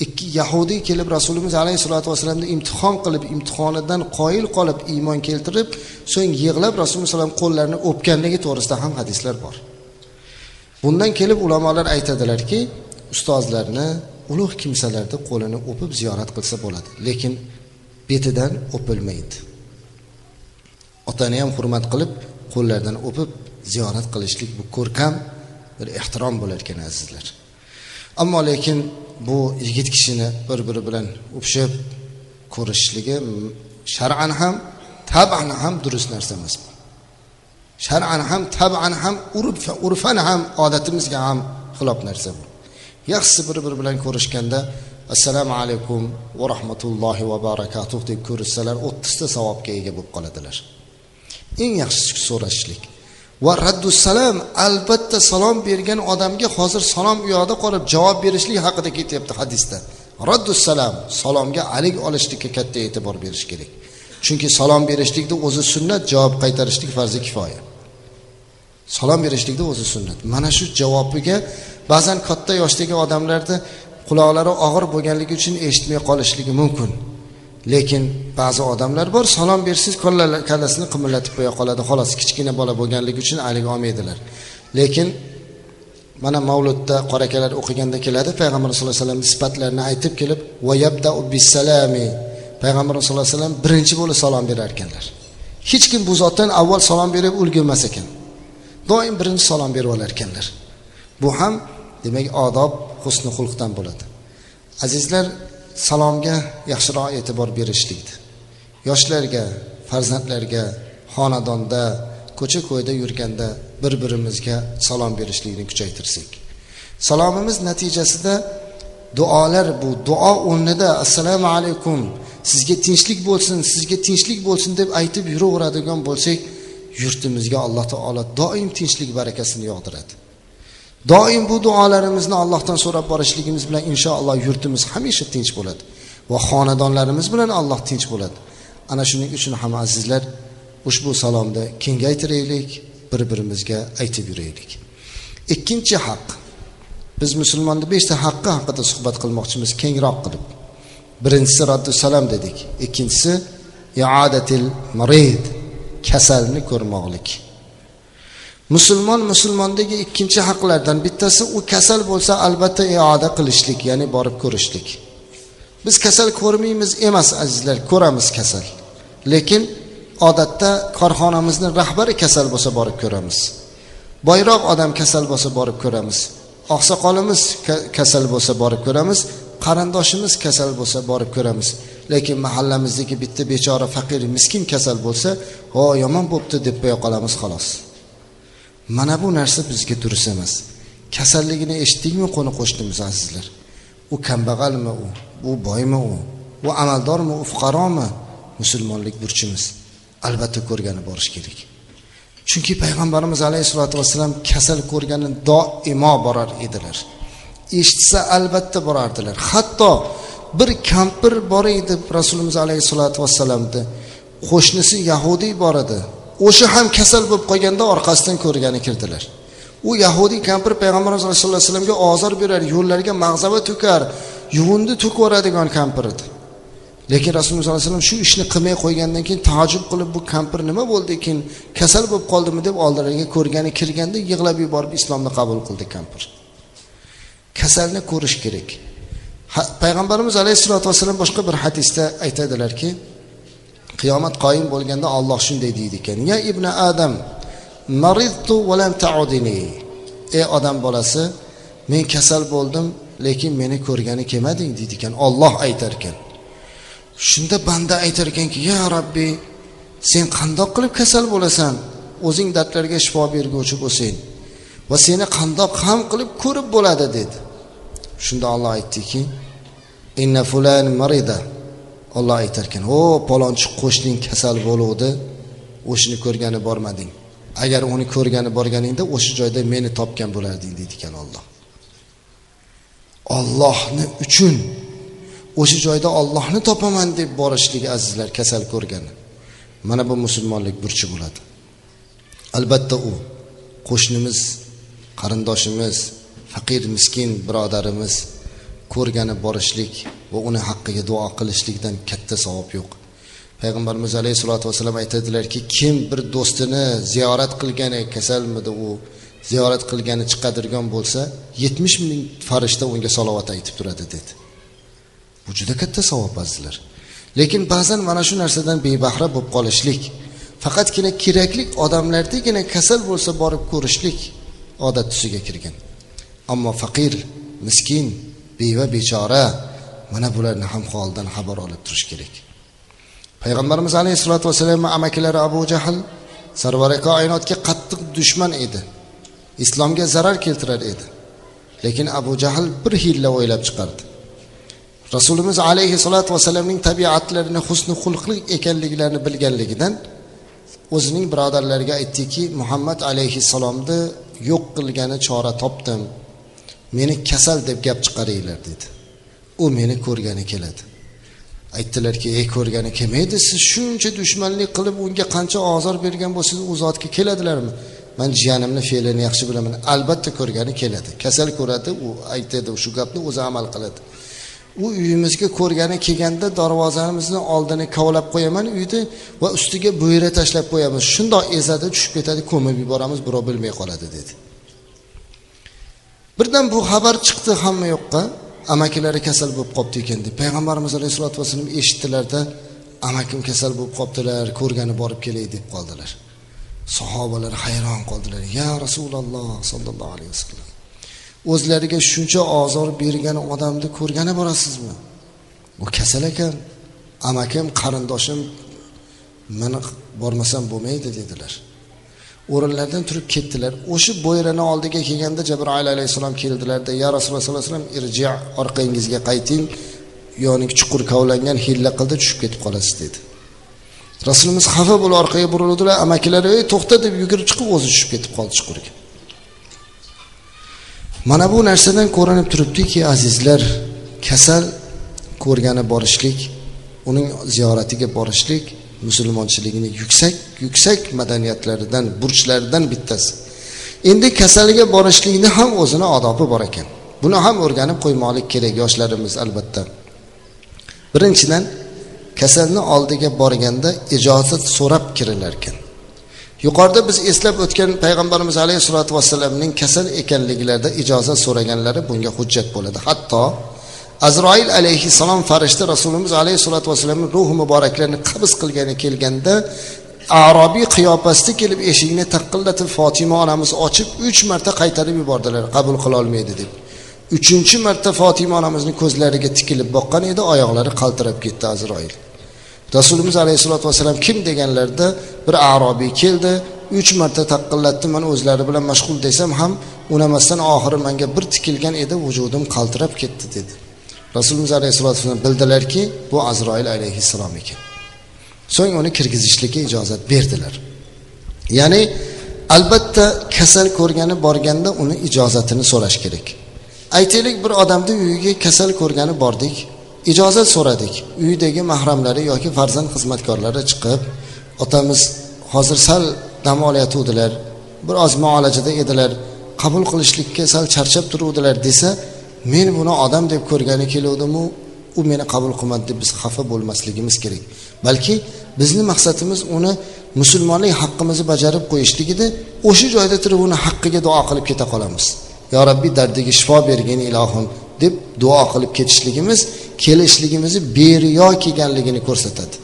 Ikki yahudiy kelib rasulimiz alayhissalotu vassalamni imtihon qilib imtihonidan qoyil qolib iymon keltirib so'ng yig'lab rasululloh alayhi qo'llarini o'pganligi to'g'risida ham hadislar bor. Bundan kelib ulamolar aytadilarki ustozlarni ulug' kimsalarni qo'lini o'pib ziyorat qilsa bo'ladi lekin betidan o'pilmaydi. Otani ham hurmat qilib qo'llaridan o'pib ziyorat qilishlik bu ko'rkam bir ehtirom bo'lar ekan azizlar. Ammo lekin bu yigit kishini bir biri bilan o'pishib ko'rishishligi shar'an ham taban ham durust narsa emas bu. Shar'an ham taban ham urf urfan ham odatimizga ham xilof narsa bu. Yaxshisi bir biri bilan ko'rishganda assalomu alaykum va rahmatullohi va barakatuh deb ko'rishsalar o'ttizta savobga ega bo'lib qoladilar. Eng yaxshisi so'rashishlik va raddussalom albatta salom bergan odamga hozir salom u yoqda qolib javob berishlik haqida ketyapti hadisda. Raddussalom salomga alik olishlikka katta e'tibor berish kerak. Chunki salom berishlikni o'zi sunnat javob qaytarishlik farzi kifoya. Salom berishlikni o'zi sunnat. Mana shu javobiga ba'zan katta yoshdagi odamlarni quloqlari og'ir bo'lganligi uchun eshitmay qolishligi mumkin. Lekin ba'zi odamlar bor salom bersangiz kallasini qimillatib qo'ya qoladi. Xolos kichkina bola bo'lganligi uchun haligi olmaydilar. Lekin mana mavludda qora akalar o'qiganda keladi payg'ambarimiz sallallohu alayhi vasallam sifatlarini aytib kelib bisalami payg'ambarimiz sallallohu alayhi vasallam birinchi bo'lib salom berar ekanlar hech kim bu zotdan avval salom berib ulgurmas ekan. Doim birinchi salom berib olar ekanlar bu ham demak odob husni xulqdan bo'ladi. Azizlar salomga yaxshiroq e'tibor berishlikdi yoshlarga farzandlarga xonadonda ko'cha ko'yda yurganda bir birimizga salom berishlikni kuchaytirsak. Salomimiz natijasida duolar bu duo o'rnida assalomu alaykum sizga tinchlik bo'lsin sizga tinchlik bo'lsin deb aytib yuraveradigan bo'lsak yurtimizga alloh taolo doim tinchlik barakasini yog'diradi. Doim bu duolarimizni allohdan so'rab borishligimiz bilan inshaalloh yurtimiz hamisha tinch bo'ladi va xonadonlarimiz bilan alloh tinch bo'ladi. Ana shuning uchun ham azizlar ushbu salomni kengaytiraylik bir birimizga aytib yuraylik. Ikkinchi haq. Biz musulmonni beshta haqqi haqida suhbat qilmoqchimiz kengroq qilib. Birinchisi raddu salam dedik ikkinchisi iadatil marid kasalni ko'rmoqlik. Musulmon musulmondagi ikkinchi haqlardan bittasi u kasal bo'lsa albatta ioda qilishlik ya'ni borib ko'rishlik. Biz kasal ko'rmaymiz emas azizlar ko'ramiz kasal. Lekin odatda korxonamizni rahbari kasal bo'lsa borib ko'ramiz. Boyroq odam kasal bo'lsa borib ko'ramiz. Oqsoqolimiz kasal bo'lsa borib ko'ramiz. Qarindoshimiz kasal bo'lsa borib ko'ramiz. Lekin mahallamizdagi bitta bechora faqir miskin kasal bo'lsa ho yomon bo'pti deb qo'ya qolamiz xolos. Mana bu narsa bizga durust emas. Kasalligini eshitdikmi qo'ni qo'shnimiz azizlar u kambag'almi u? U boymi u? U amaldormi? U fuqaromi musulmonlik burchimiz. Albatta ko'rgani borish kerak. Chunki payg'ambarimiz alayhissalotu vassalam kasal ko'rgani doimo borar edilar. Eshitsa albatta borardilar. Hatto bir kampir bor edi rasulimiz alayhissalotu vassalamni qo'shnisi yahudiy bor edi. O'sha ham kasal bo'lib qolganda orqasidan ko'rgani kirdilar. U yahudiy kampir payg'ambarimiz sallallohu alayhi vasallamga ozor berar yo'llarga mag'zava to'kar yuvindi to'kib yuboradigan kampir edi. Lekin rasululloh sollallohu alayhi vasallam shu ishni qilmay qo'ygandan keyin taajjub qilib bu kampir nima bo'ldi ekan? Kasal bo'lib qoldimi? deb oldilariga ko'rgani kirganda yig'lab yuborib islomni qabul qildi kampir. Kasalni ko'rish kerak. Payg'ambarimiz alayhissalotu vassalam boshqa bir hadisda aytadilarki qiyomat qoyim bo'lganda olloh shunday deydi ekan. Ya ibn adam maridtu valam taudini. Ey odam bolasi men kasal bo'ldim lekin meni ko'rgani kelmading deydi ekan. Olloh aytar ekan. Shunda banda aytar ekanki ya rabbiy sen qandoq qilib kasal bo'lasan? O'zing dardlarga shifo berguvchi bo'lsang va seni qandoq ham qilib ko'rib bo'ladi dedi. Shunda olloh aytdiki inna fulan marida. Olloh aytarkan o palonchi qo'shning kasal bo'luvdi o'shani ko'rgani bormading. Agar uni ko'rgani borganingda o'sha joyda meni topgan bo'larding deydi ekan olloh ollohni uchun o'sha joyda ollohni topaman deb borishlik azizlar kasal ko'rgani. Mana bu musulmonlik burchi bo'ladi. Albatta u qo'shnimiz qarindoshimiz faqir miskin birodarimiz ko'rgani borishlik va uni haqqiga duo qilishlikdan katta savob yo'q. Payg'ambarimiz alayhissalotu vassalam aytadilarki kim bir do'stini ziyorat qilgani kasalmidi u ziyorat qilgani chiqadirgan bo'lsa yetmish ming farishta unga salovat aytib turadi dedi. Bu juda katta savob azizlar. Lekin ba'zan mana shu narsadan bebahra bo'lib qolishlik faqatgina kerakli odamlardagina kasal bo'lsa borib ko'rishlik odat tusiga kirgan. Ammo faqir miskin beva bechora mana bularni ham holidan xabar olib turish kerak. Payg'ambarimiz alayhissalotu vassalamni amakilari abu jahl sarvari koinotga qattiq dushman edi. Islomga zarar keltirar edi. Lekin abu jahl bir hiyla o'ylab chiqardi. Rasulimiz alayhissalotu vassalamning tabiatlarini husni xulqli ekanliklarini bilganligidan o'zining birodarlariga aytdiki muhammad alayhissalomni yo'q qilgani chora topdim. Meni kasal deb gap chiqaringlar dedi. U meni ko'rgani keladi. Aytdilarki ey ko'rgani kelmaydi siz shuncha dushmanlik qilib unga qancha ozor bergan bo'lsangiz u zotga keladilarmi? Man jiyanimni fe'lini yaxshi bilaman. Albatta ko'rgani keladi. Kasal ko'radi u aytadi shu gapni o'zi amal qiladi. U uyimizga ko'rgani kelganda darvozamizni oldini kovlab qo'yaman uyni va ustiga bo'yra tashlab qo'yamiz. Shundoq ezadi tushib ketadi ko'mib yuboramiz birov bilmay qoladi dedi. Birdan bu xabar chiqdi hamma yoqqa. Amakilari kasal bo'lib qolibdi ekan deb. Payg'ambarimiz alayhissalotu vassalam eshitdilarda amakim kasal bo'lib qolibdilar ko'rgani borib kelay deb qoldilar. Sahobalar hayron qoldilar. Ya rasululloh sollallohu alayhi vasallam o'zlariga shuncha ozor bergan odamni ko'rgani borasizmi? U kasal ekan. Amakim qarindoshim meni bormasam bo'lmaydi dedilar. O'rinlaridan turib ketdilar. O'sha bo'yrani oldiga kelganda jabroil alayhissalom keldilarda ya rasululloh sallallohu alayhi vasallam irji orqangizga qayting yoni chuqur kovlangan hilla qildi tushib ketib qolasiz dedi. Rasulimiz xafa bo'lib orqaga burildilar. Amakilari ey to'xta deb yugurib chiqib o'zi tushib ketib qoldi chuqurga. Mana bu narsadan ko'rinib turibdiki azizlar kasal ko'rgani borishlik uning ziyoratiga borishlik musulmonchiligini yuksak yuksak madaniyatlaridan burchlaridan bittasi. Endi kasalga borishlikni ham o'zini odobi bor ekan. Buni ham o'rganib qo'ymoqlik kerak yoshlarimiz albatta. Birinchidan kasalni oldiga borganda ijozat so'rab kirilar ekan. Yuqorida biz eslab o'tgan payg'ambarimiz alayhissalotu vassalamning kasal ekanliklarida ijozat so'raganlari bunga hujjat bo'ladi. Hatto azroil alayhissalom farishta rasulimiz alayhissalotu vassalamni ruhi muboraklarini qabz qilgani kelganda arobiy qiyofasida kelib eshikni taqillatib fotima onamiz ochib uch marta qaytarib yubordilar qabul qilolmaydi deb. Uchinchi marta fotima onamizni ko'zlariga tikilib boqqan edi oyoqlari qaltirab ketdi azroil. Rasulimiz alayhissalotu vassalam kim deganlarida bir arobiy keldi uch marta taqillatdi man o'zlari bilan mashg'ul desam ham unamasdan oxiri manga bir tikilgan edi vujudim qaltirab ketdi dedi. Rasulimiz alayhissalotu vassalam bildilarki bu azroil alayhissalom ekan. So'ng uni kirgizishlikka ijozat berdilar. Ya'ni albatta kasal ko'rgani borganda uni ijozatini so'rash kerak. Aytaylik bir odamni uyiga kasal ko'rgani bordik ijozat so'radik. Uydagi mahramlari yoki farzand xizmatkorlari chiqib otamiz hozir sal dam olayotgandilar bir oz muolajada edilar qabul qilishlikka sal charchab turuvdilar desa men buni odam deb ko'rgani keluvdimu? U meni qabul qilmadi deb biz xafa bo'lmasligimiz kerak. Balki bizni maqsadimiz uni musulmonlik haqqimizni bajarib qo'yishlik edi o'sha joyda turib uni haqqiga duo qilib keta qolamiz. Yo rabbiy dardiga shifo bergin ilohim deb duo qilib ketishligimiz kelishligimizni beriyo kelganligini ko'rsatadi.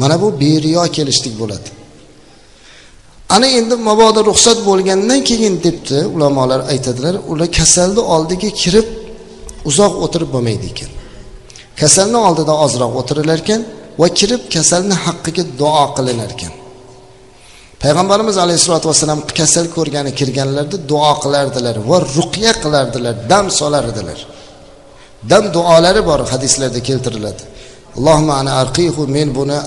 Mana bu beriyo kelishlik bo'ladi. Ana endi mabodo ruxsat bo'lgandan keyin debdi. Ulamolar aytadilar ular kasalni oldiga kirib uzoq o'tirib bo'lmaydi ekan. Kasalni oldida ozroq o'tirilar ekan va kirib kasalni haqqiga duo qilinar ekan. Payg'ambarimiz alayhissalotu vassalam kasal ko'rgani kirganlarida duo qilardilar va ruqya qilardilar dam solardilar. Dam duolari bor hadislarda keltiriladi. Allohimma ana arqihu men buni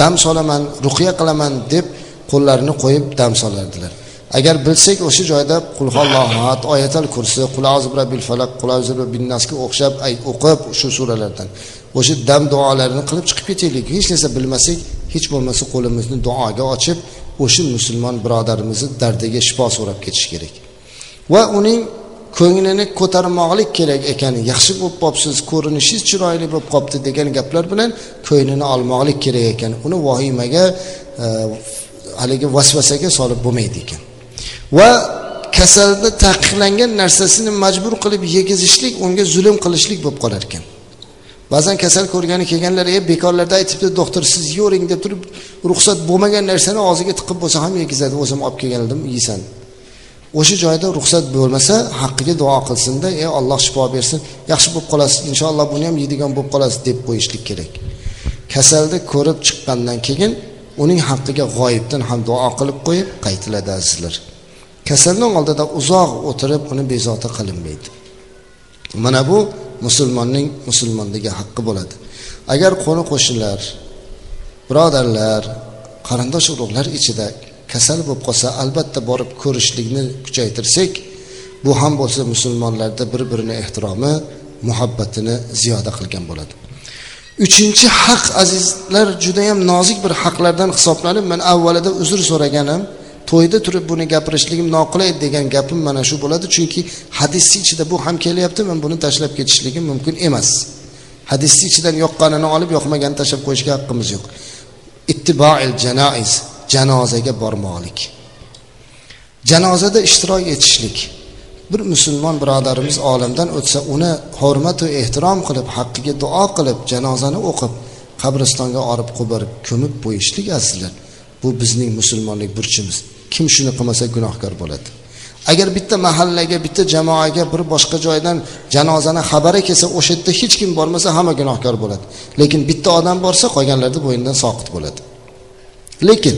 dam solaman ruqya qilaman deb qo'llarini qo'yib dam solardilar. Agar bilsak o'sha joyda qulhollohat oyatal kursi qulazibrobil falaq qulazibrobil nasga o'xshab o'qib shu suralardan. O'sha dam duolarini qilib chiqib ketaylik. Hech narsa bilmasak hech bo'lmasa qo'limizni duoga ochib o'sha musulmon birodarimizni dardiga shifo so'rab ketish kerak. Va uning ko'nglini ko'tarmoqlik kerak ekan yaxshi bo'lib qolibsiz ko'rinishingiz chiroyli bo'lib qolibdi degan gaplar bilan ko'nglini olmoqlik kerak ekan uni vahimaga e, haligi vasvasaga solib bo'lmaydi ekan. Va kasalni taqiqlangan narsasini majbur qilib yegizishlik unga zulm qilishlik bo'lib qolar ekan. Ba'zan kasal ko'rgani kelganlar e bekorlarda aytibdi doktor siz yo'ring deb turib ruxsat bo'lmagan narsani og'ziga tiqib bo'lsa ham yegizadi o'zim olib kelgan edim yeysan o'sha joyda ruxsat bo'lmasa haqqiga duo qilsinda ey alloh shifo bersin yaxshi bo'lib qolasiz inshaalloh buni ham yeydigan bo'lib qolasiz deb qo'yishlik kerak. Kasalni ko'rib chiqqandan keyin uning haqqiga g'oyibdan ham duo qilib qo'yib qaytiladi azizlar. Kasalning oldida uzoq o'tirib uni bezovta qilinmaydi. Mana bu musulmonning musulmonligi haqqi bo'ladi. Agar qo'ni qo'shnilar birodarlar qarindosh urug'lar ichida kasal bo'lib qolsa albatta borib ko'rishlikni kuchaytirsak bu ham bo'lsa musulmonlarda bir birini ehtiromi muhabbatini ziyoda qilgan bo'ladi. Uchinchi haq azizlar judayam nozik bir haqlardan hisoblanib man avvalida uzr so'raganim to'yda turib buni gapirishligim noqulay degan gapim mana shu bo'ladi. Chunki hadisni ichida bu ham kelyapti man buni tashlab ketishligim mumkin emas. Hadisni ichidan yoqqanini olib yoqmaganini tashlab qo'yishga haqqimiz yo'q. Ittiboil janoiz janozaga bormoqlik. Janozada ishtirok etishlik. Bir musulmon birodarimiz olamdan o'tsa uni hurmatu ehtirom qilib haqqiga duo qilib janozani o'qib qabristonga olib qo'yib ko'mib qo'yishlik azizlar bu bizning musulmonlik burchimiz. Kim shuni qilmasa gunohkor bo'ladi. Agar bitta mahallaga bitta jamoaga bir boshqa joydan janozani xabari kelsa o'sha yerda hech kim bormasa hamma gunohkor bo'ladi. Lekin bitta odam borsa qolganlarni bo'ynidan soqit bo'ladi. Lekin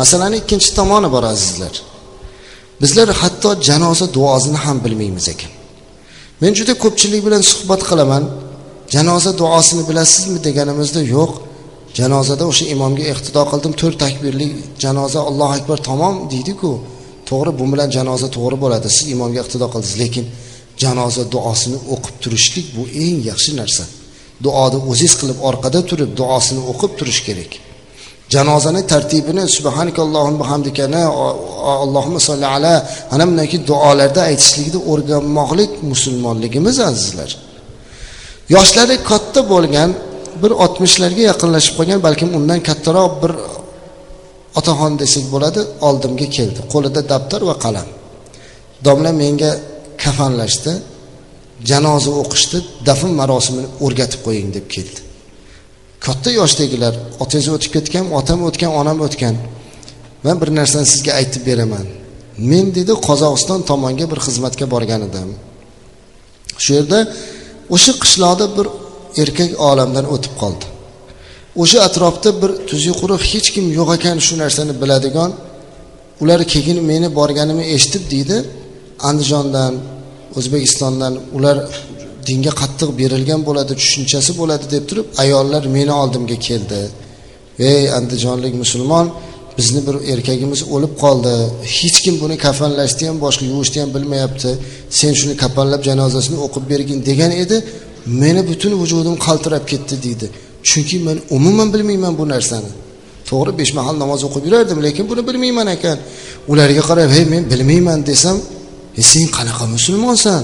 masalani ikkinchi tomoni bor azizlar. Bizlar hatto janoza duosini ham bilmaymiz ekan. Men juda ko'pchilik bilan suhbat qilaman. Janoza duosini bilasizmi deganimizda yo'q. Janozada o'sha imomga iqtido qildim to'rt takbirli janoza allohu akbar tamom deydiku. To'g'ri bu bilan janoza to'g'ri bo'ladi. Siz imomga iqtido qildingiz lekin janoza duosini o'qib turishlik bu eng yaxshi narsa. Duoni o'ziz qilib orqada turib duosini o'qib turish kerak. Janozani tartibini subhanakallohumma hamdikani allohumma solli ala ana bunday duolarda aytishlikni o'rganmoqlik musulmonligimiz azizlar. Yoshlari katta bo'lgan bir oltmishlarga yaqinlashib qolgan balkim undan kattaroq bir otaxon desak bo'ladi oldimga keldi. Qo'lida daftar va qalam. Domla menga kafanlashdi janoza o'qishdi dafn marosimini o'rgatib qo'ying deb keldi. Katta yoshdagilar otangiz o'tib ketgan otam o'tgan onam o'tgan. Man bir narsani sizga aytib beraman. Men dedi qozog'iston tomonga bir xizmatga borgan edim. Shu yerda o'sha qishloqda bir erkak olamdan o'tib qoldi. O'sha atrofda bir tuzi quruq hech kim yo'q ekan shu narsani biladigan ular keyin meni borganimni eshitib deydi andijondan o'zbekistondan ular dinga qattiq berilgan bo'ladi tushunchasi bo'ladi deb turib ayollar meni oldimga keldi. Ey andijonlik musulmon bizni bir erkagimiz o'lib qoldi. Hech kim buni kafanlashni ham boshqa yuvishni ham bilmayapti. Sen shuni kafanlab janozasini o'qib bergin degan edi. Meni butun vujudim qaltirab ketdi deydi. Chunki men umuman bilmayman bu narsani. To'g'ri besh mahal namoz o'qib yurardim lekin buni bilmayman ekan. Ularga qarab hey men bilmayman desam e sen qanaqa musulmonsan?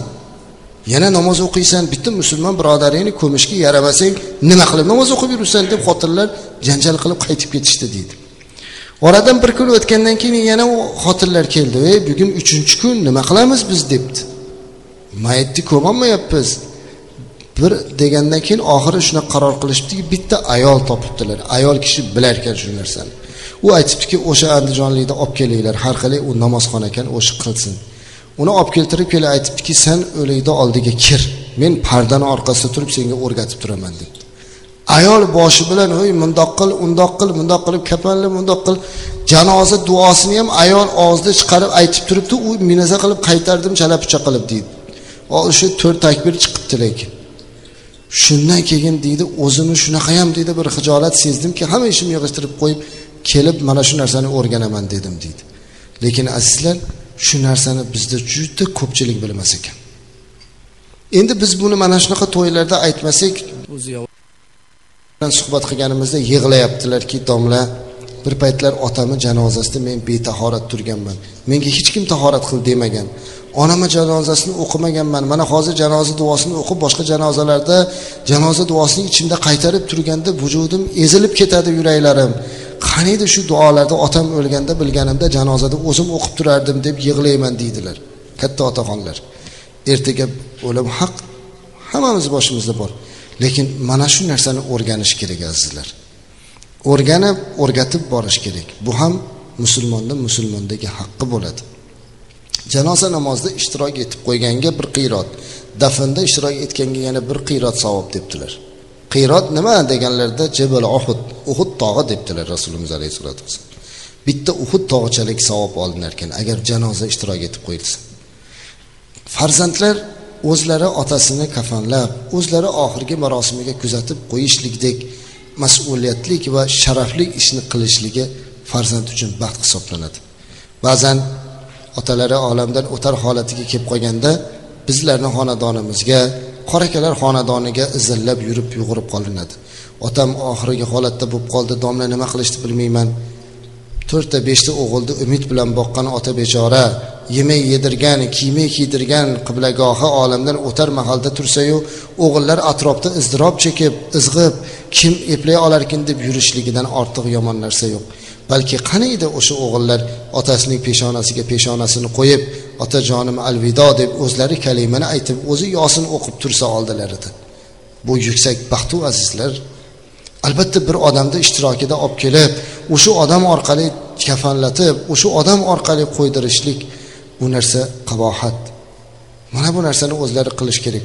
Yana namoz o'qiysan bitta musulmon birodaringni ko'mishga yaramasang nima qilib namoz o'qib yuribsan deb xotinlar janjal qilib qaytib ketishdi deydi. Oradan bir kun o'tgandan keyin yana u xotinlar keldi. Ey bugun uchinchi kun nima qilamiz biz? debdi. Mayitni ko'molmayapmiz. Bir degandan keyin oxiri shunaqa qaror qilishibdiki bitta ayol topibdilar. Ayol kishi bilar ekan shu narsani. U aytibdiki o'sha andijonlikni olib kelinglar. Har qalay u namozxon ekan o'sha qilsin. Uni olib keltirib kelib aytibdiki san o'likni oldiga kir. Men pardani orqasida turib senga o'rgatib turaman debdi. Ayol boshi bilan oy mundoq qil undoq qil mundoq qilib kapanla mundoq qil. Janoza duosini ham ayol og'zida chiqarib aytib turibdi u minaza qilib qaytardim chalapicha qilib deydi. O'sha to'rt takbir chiqibdi lekin. Shundan keyin deydi o'zimni shunaqa ham deydi bir hijolat sezdimki hamma ishimni yig'ishtirib qo'yib kelib mana shu narsani o'rganaman dedim deydi. Lekin azizlar shu narsani bizda juda ko'pchilik bilmas ekan. Endi biz buni mana shunaqa to'ylarda aytmasak suhbat qilganimizda yig'layaptilarki domla bir paytlar otamni janozasida men betahorat turganman. Menga hech kim tahorat qil demagan. Onamni janozasini o'qimaganman. Mana hozir janoza duosini o'qib boshqa janozalarda janoza duosini ichimda qaytarib turganda vujudim ezilib ketadi yuraklarim. Qaniydi shu duolarda otam o'lganda bilganimda janozada o'zim o'qib turardim deb yig'layman deydilar. Katta otaxonlar ertaga o'lim haq hammamiz boshimizda bor. Lekin mana shu narsani o'rganish kerak azizlar. O'rganib o'rgatib borish kerak. Bu ham musulmonni musulmondagi haqqi bo'ladi. Janoza namozida ishtirok etib qo'yganga bir qiyrot dafnda ishtirok etganga yana bir qiyrot savob debdilar. Qiyrot nima deganlarida jabal ohud uhud tog'i debdilar rasulimiz alayhissalotu vassalom. Bitta uhud tog'ichalik savob olinar ekan agar janoza ishtirok etib qo'yilsa. Farzandlar o'zlari otasini kafanlab o'zlari oxirgi marosimiga kuzatib qo'yishlikdek mas'uliyatlik va sharafli ishni qilishligi farzand uchun baxt hisoblanadi. Ba'zan otalari olamdan o'tar holatiga kelib qolganda bizlarni xonadonimizga qorakalar xonadoniga izillab yurib yugurib qolinadi. Otam oxirgi holatda bo'lib qoldi. Domla nima qilishni bilmayman. To'rtta beshta o'g'ilni umid bilan boqqan ota bechora yemay yedirgan kiymay kiydirgan qiblagohi olamdan o'tar mahalda tursayu o'g'illar atrofda izdirob chekib izg'ib kim eplay olarkin deb yurishligidan ortiq yomon narsa yo'q. Balki qani edi o'sha o'g'illar otasining peshonasiga peshonasini qo'yib otajonim alvido deb o'zlari kalimani aytib o'zi yosin o'qib tursa oldilarida. Bu yuksak baxtu azizlar. Albatta bir odamni ishtirokida olib kelib o'sha odam orqali kafanlatib o'sha odam orqali qo'ydirishlik bu narsa qabohat. Mana bu narsani o'zlari qilish kerak.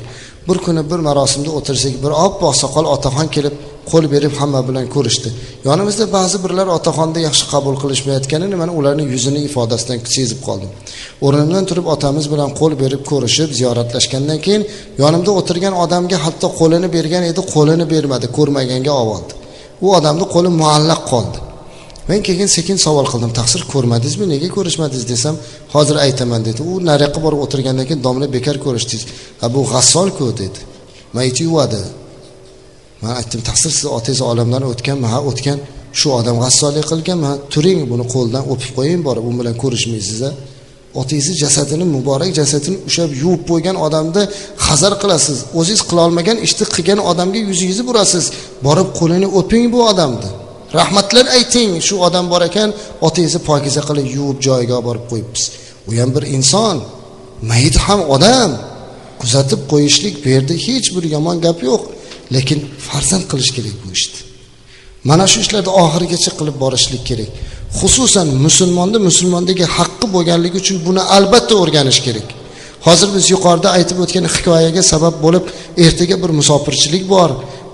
Bir kuni bir marosimda o'tirsak bir oppoq soqol otaxon kelib qo'l berib hamma bilan ko'rishdi. Yonimizda ba'zi birlar otaxonni yaxshi qabul qilishmayotganini mana ularni yuzini ifodasidan sezib qoldim. O'rnimdan turib otamiz bilan qo'l berib ko'rishib ziyoratlashgandan keyin yonimda o'tirgan odamga hatto qo'lini bergan edi qo'lini bermadi ko'rmaganga ovoldi u odamni qo'li muallaq qoldi. Men keyin sekin savol qildim. Taqsir ko'rmadingizmi? Nega ko'rishmadingiz desam hozir aytaman dedi. U nariyoqqa borib o'tirgandan keyin domla bekor ko'rishdingiz ha bu g'assolku dedi. Mayiti yuvadi. Man aytdim taqsir sizni otangiz olamdan o'tganmi? Ha o'tgan. Shu odam g'assollik qilganmi? Turing buni qo'ldan o'pib qo'ying borib u bilan ko'rishmaysiz a otangizni jasadini muborak jasadini ushlab yuvib qo'ygan odamni hazar qilasiz. O'zingiz qilolmagan ishni qilgan odamga yuzingizni burasiz. Borib qo'lini o'ping bu odamni. Rahmatlar ayting shu odam bor ekan otingizni pokiza qilib yuvib joyiga olib borib qo'yibmiz u ham bir inson mayit ham odam. Kuzatib qo'yishlik bu yerda hech bir yomon gap yo'q lekin farzand qilish kerak bu ishni. Mana shu ishlarni oxirigacha qilib borishlik kerak. Xususan musulmonni musulmondagi haqqi bo'lganligi uchun buni albatta o'rganish kerak. Hozir biz yuqorida aytib o'tgan hikoyaga sabab bo'lib ertaga bir musofirchilik bor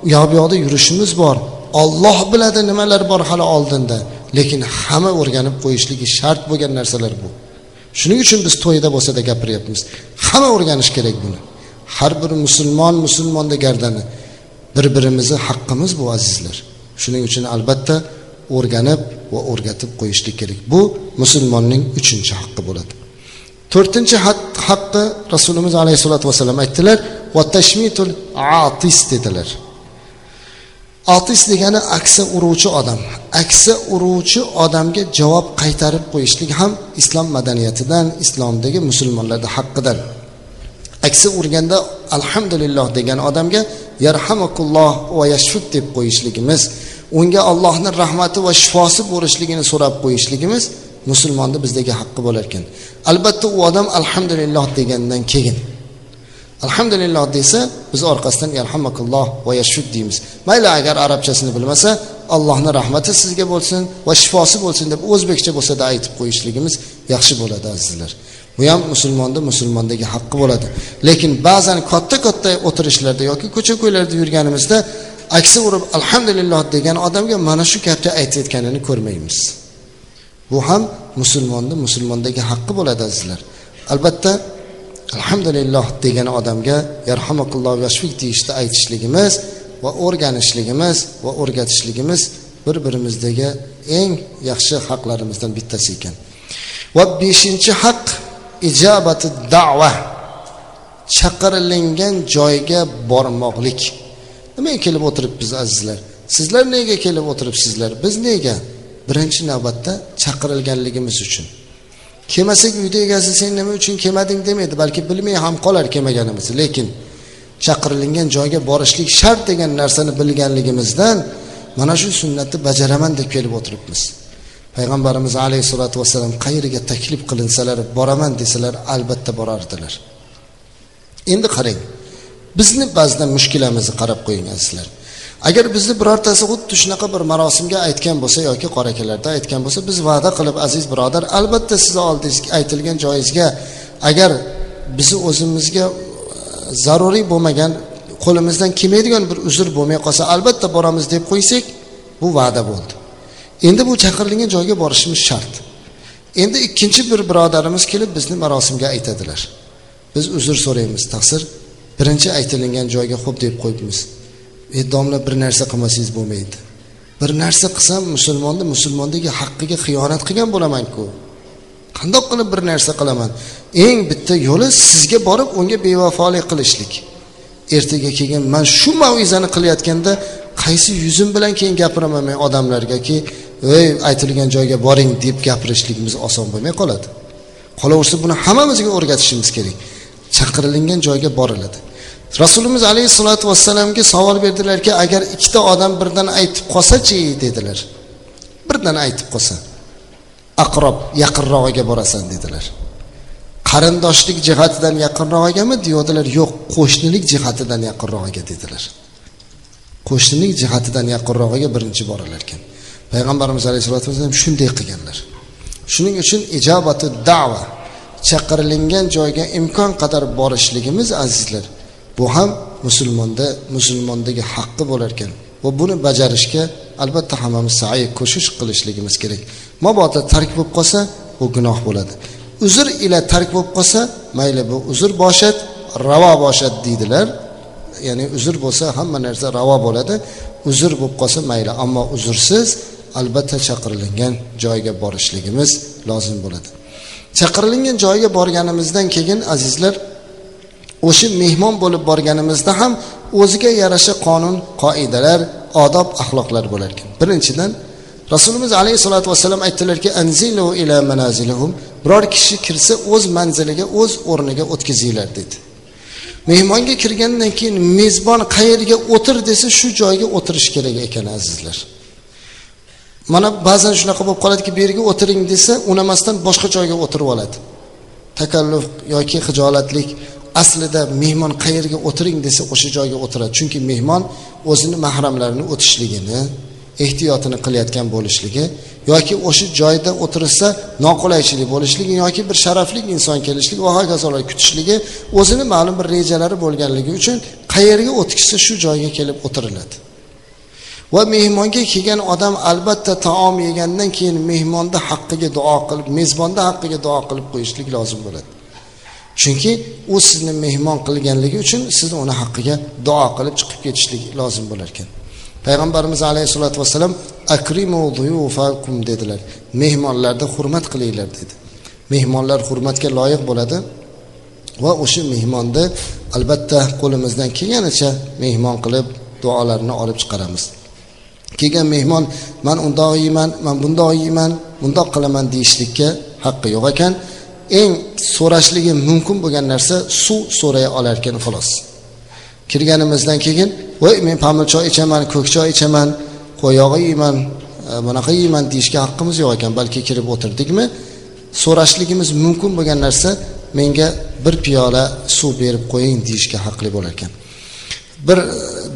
u yoq bu yoqda yurishimiz bor. Olloh biladi nimalar bor hali oldinda. Lekin hamma o'rganib qo'yishligi shart bo'lgan narsalar bu. Shuning uchun biz to'yda bo'lsada gapiryapmiz. Hamma o'rganish kerak buni. Har bir musulmon musulmonni gardani. Bir birimizni haqqimiz bu azizlar. Shuning uchun albatta o'rganib va o'rgatib qo'yishlik kerak. Bu musulmonning uchinchi haqqi bo'ladi. To'rtinchi haqqi rasulimiz alayhissalotu vassalam aytdilar va tashmitul atis dedilar. Otis degani aksa uruvchi odam. Aksa uruvchi odamga javob qaytarib qo'yishlik ham islom madaniyatidan islomdagi musulmonlarda haqqidan. Aksa urganda alhamdulillah degan odamga yarhamakulloh va yashfut deb qo'yishligimiz unga allohni rahmati va shifosi bo'lishligini so'rab qo'yishligimiz musulmonni bizdagi haqqi bo'lar ekan albatta u odam alhamdulillah degandan keyin alhamdulillah desa biz orqasidan yarhamakulloh va yashud deymiz. Mayli agar arabchasini bilmasa allohni rahmati sizga bo'lsin va shifosi bo'lsin deb o'zbekcha bo'lsada aytib qo'yishligimiz yaxshi bo'ladi azizlar. Bu ham musulmonni musulmondagi haqqi bo'ladi. Lekin ba'zan katta katta o'tirishlarda yoki ko'cha ko'ylarda yurganimizda aksi urib alhamdulillah degan odamga mana shu gapni aytayotganini ko'rmaymiz. Bu ham musulmonni musulmondagi haqqi bo'ladi azizlar. Albatta alhamdulillah degan odamga yarhamakulloh yashfik deyishni aytishligimiz va o'rganishligimiz va o'rgatishligimiz bir birimizdagi eng yaxshi haqlarimizdan bittasi ekan. Va beshinchi haq ijobati da'va. Chaqirilingan joyga bormoqlik. Nimaga kelib o'tiribmiz azizlar? Sizlar nega kelib o'tiribsizlar? Biz nega birinchi navbatda chaqirilganligimiz uchun? Kelmasak uyda egasi sen nima uchun kelmading demaydi balki bilmay ham qolar kelmaganimizni lekin chaqirilgan joyga borishlik shart degan narsani bilganligimizdan mana shu sunnatni bajaraman deb kelib o'tiribmiz. Payg'ambarimiz alayhissalotu vassalam qayerga taklif qilinsalar boraman desalar albatta borardilar. Endi qarang bizni ba'zida mushkulamizni qarab qo'ying azizlar. Agar bizni birortasi xuddi shunaqa bir marosimga aytgan bo'lsa yoki qorakalarda aytgan bo'lsa biz va'da qilib aziz birodar albatta sizni oldingizga aytilgan joyingizga agar bizni o'zimizga e, zaruriy bo'lmagan qo'limizdan kelmaydigan bir uzr bo'lmay qolsa albatta boramiz deb qo'ysak bu va'da bo'ldi. Endi bu chaqirilgan joyga borishimiz shart. Endi ikkinchi bir birodarimiz kelib bizni marosimga aytadilar. Biz uzr so'raymiz taqsir birinchi aytilingan joyga xo'p deb qo'yibmiz. E domla bir narsa qilmasangiz bo'lmaydi. Bir narsa qilsam musulmonni musulmondagi haqqiga xiyonat qilgan bo'lamanku. Qandoq qilib bir narsa qilaman? Eng bitta yo'li sizga borib unga bevafolik qilishlik. Ertaga keyin man shu mavizani qilayotganda qaysi yuzim bilan keyin gapiraman men odamlargaki ey aytilgan joyga boring deb gapirishligimiz oson bo'lmay qoladi. Qolaversa buni hammamizga o'rgatishimiz kerak. Chaqirilgan joyga boriladi. Rasulimiz alayhissalotu vassalamga savol berdilarki agar ikkita odam birdan aytib qolsachi dedilar. Birdan aytib qolsa. Aqrob yaqinrog'iga borasan dedilar. Qarindoshlik jihatidan yaqinrog'igami deyodilar yo'q qo'shnilik jihatidan yaqinrog'iga dedilar. Qo'shnilik jihatidan yaqinrog'iga birinchi borilar ekan. Payg'ambarimiz alayhissalotu vassalam shunday qilganlar. Shuning uchun ijobati dava chaqirilingan joyga imkon qadar borishligimiz azizlar bu ham musulmonda musulmondagi haqqi bo'lar ekan. Va buni bajarishga albatta hammamiz say ko'shish qilishligimiz kerak. Mabodo tark bo'lib qolsa bu gunoh bo'ladi. Uzr ila tark bo'lib qolsa mayli bu uzr boshad ravo boshad deydilar. Ya'ni uzr bo'lsa hamma narsa ravo bo'ladi. Uzr bo'lib qolsa mayli ammo uzrsiz albatta chaqirilgan joyga borishligimiz lozim bo'ladi. Chaqirilgan joyga borganimizdan keyin azizlar o'sha mehmon bo'lib borganimizda ham o'ziga yarasha qonun qoidalar odob axloqlar bo'lar ekan. Birinchidan rasulimiz alayhissalotu vassalam aytdilarki anzilu ila manazilihum biror kishi kirsa o'z manziliga o'z o'rniga o'tkazinglar dedi. Mehmonga kirgandan keyin mezbon qayerga o'tir desa shu joyga o'tirish kerak ekan azizlar. Mana ba'zan shunaqa bo'lib qoladiki bu yerga o'tiring desa unamasdan boshqa joyga o'tirib oladi. Takalluf yoki hijolatlik aslida mehmon qayerga o'tiring desa o'sha joyga o'tiradi. Chunki mehmon o'zini mahramlarini o'tishligini ehtiyotini qilayotgan bo'lishligi yoki o'sha joyda o'tirsa noqulaychilik bo'lishligi yoki bir sharafli inson kelishligi va hokazolar kutishligi o'zini ma'lum bir rejalari bo'lganligi uchun qayerga o'tkazsa shu joyga kelib o'tiriladi. Va mehmonga kelgan odam albatta taom yegandan keyin mehmonni haqqiga duo qilib mezbonni haqqiga duo qilib qo'yishlik lozim bo'ladi. Chunki u sizni mehmon qilganligi uchun siz uni haqqiga duo qilib chiqib ketishlik lozim bo'lar ekan payg'ambarimiz alayhissalotu vassalam akrimu duyufakum dedilar. Mehmonlarni hurmat qilinglar dedi. Mehmonlar hurmatga loyiq bo'ladi va o'sha mehmonni albatta qo'limizdan kelganicha mehmon qilib duolarini olib chiqaramiz. Kelgan mehmon man undoq yeyman man bundoq yeyman bundoq qilaman deyishlikka haqqi yo'q ekan. Eng so'rashligi mumkin bo'lgan narsa suv so'ray olar ekan xolos. Kirganimizdan keyin voy men pamir choy ichaman ko'k choy ichaman qo'yog'i yeyman e, bunaqa yeyman deyishga haqqimiz yo'q ekan balki kirib o'tirdikmi? So'rashligimiz mumkin bo'lgan narsa menga bir piyola suv berib qo'ying deyishga haqli bo'lar ekan. Bir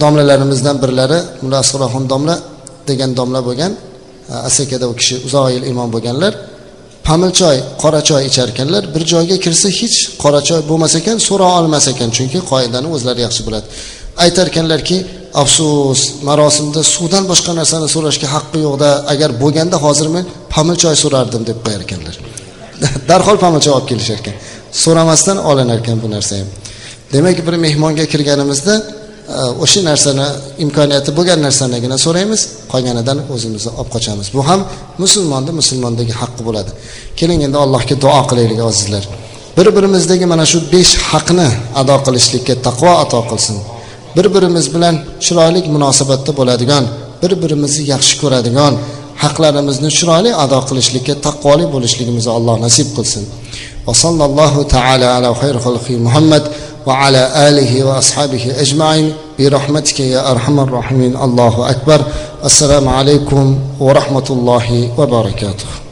domlalarimizdan birlari mulla asqaroxon domla degan domla bo'lgan e, asakada u kishi uzoq yil imom bo'lganlar pamil choy qora choy ichar ekanlar. Bir joyga kirsa hech qora choy bo'lmas ekan so'ra olmas ekan. Chunki qoidani o'zlari yaxshi biladi. Aytar ekanlarki afsus marosimda suvdan boshqa narsani so'rashga haqqi yo'qda agar bo'lganda hozir men pamil choy so'rardim deb qo'yar ekanlar. Darhol pamil choy olib kelishar ekan. So'ramasdan olinar ekan bu narsa ham demak bir mehmonga kirganimizda Э, o'sha narsani imkoniyati bo'lgan narsanigina so'raymiz. Qolganidan o'zimizni olib qochamiz. Bu ham musulmonni musulmondagi haqqi bo'ladi. Keling endi allohga duo qilaylik azizlar. Bir birimizdagi mana shu besh haqni ado qilishlikka taqvo ato qilsin. Bir birimiz bilan chiroyli munosabatda bo'ladigan bir birimizni yaxshi ko'radigan haqlarimizni chiroyli ado qilishlikka taqvoli bo'lishligimizni alloh nasib qilsin. Va sallallohu taala ala xayr muhammad وعلى آله وأصحابه أجمعين. برحمتك يا أرحم الراحمين. الله أكبر. السلام عليكم ورحمة الله وبركاته.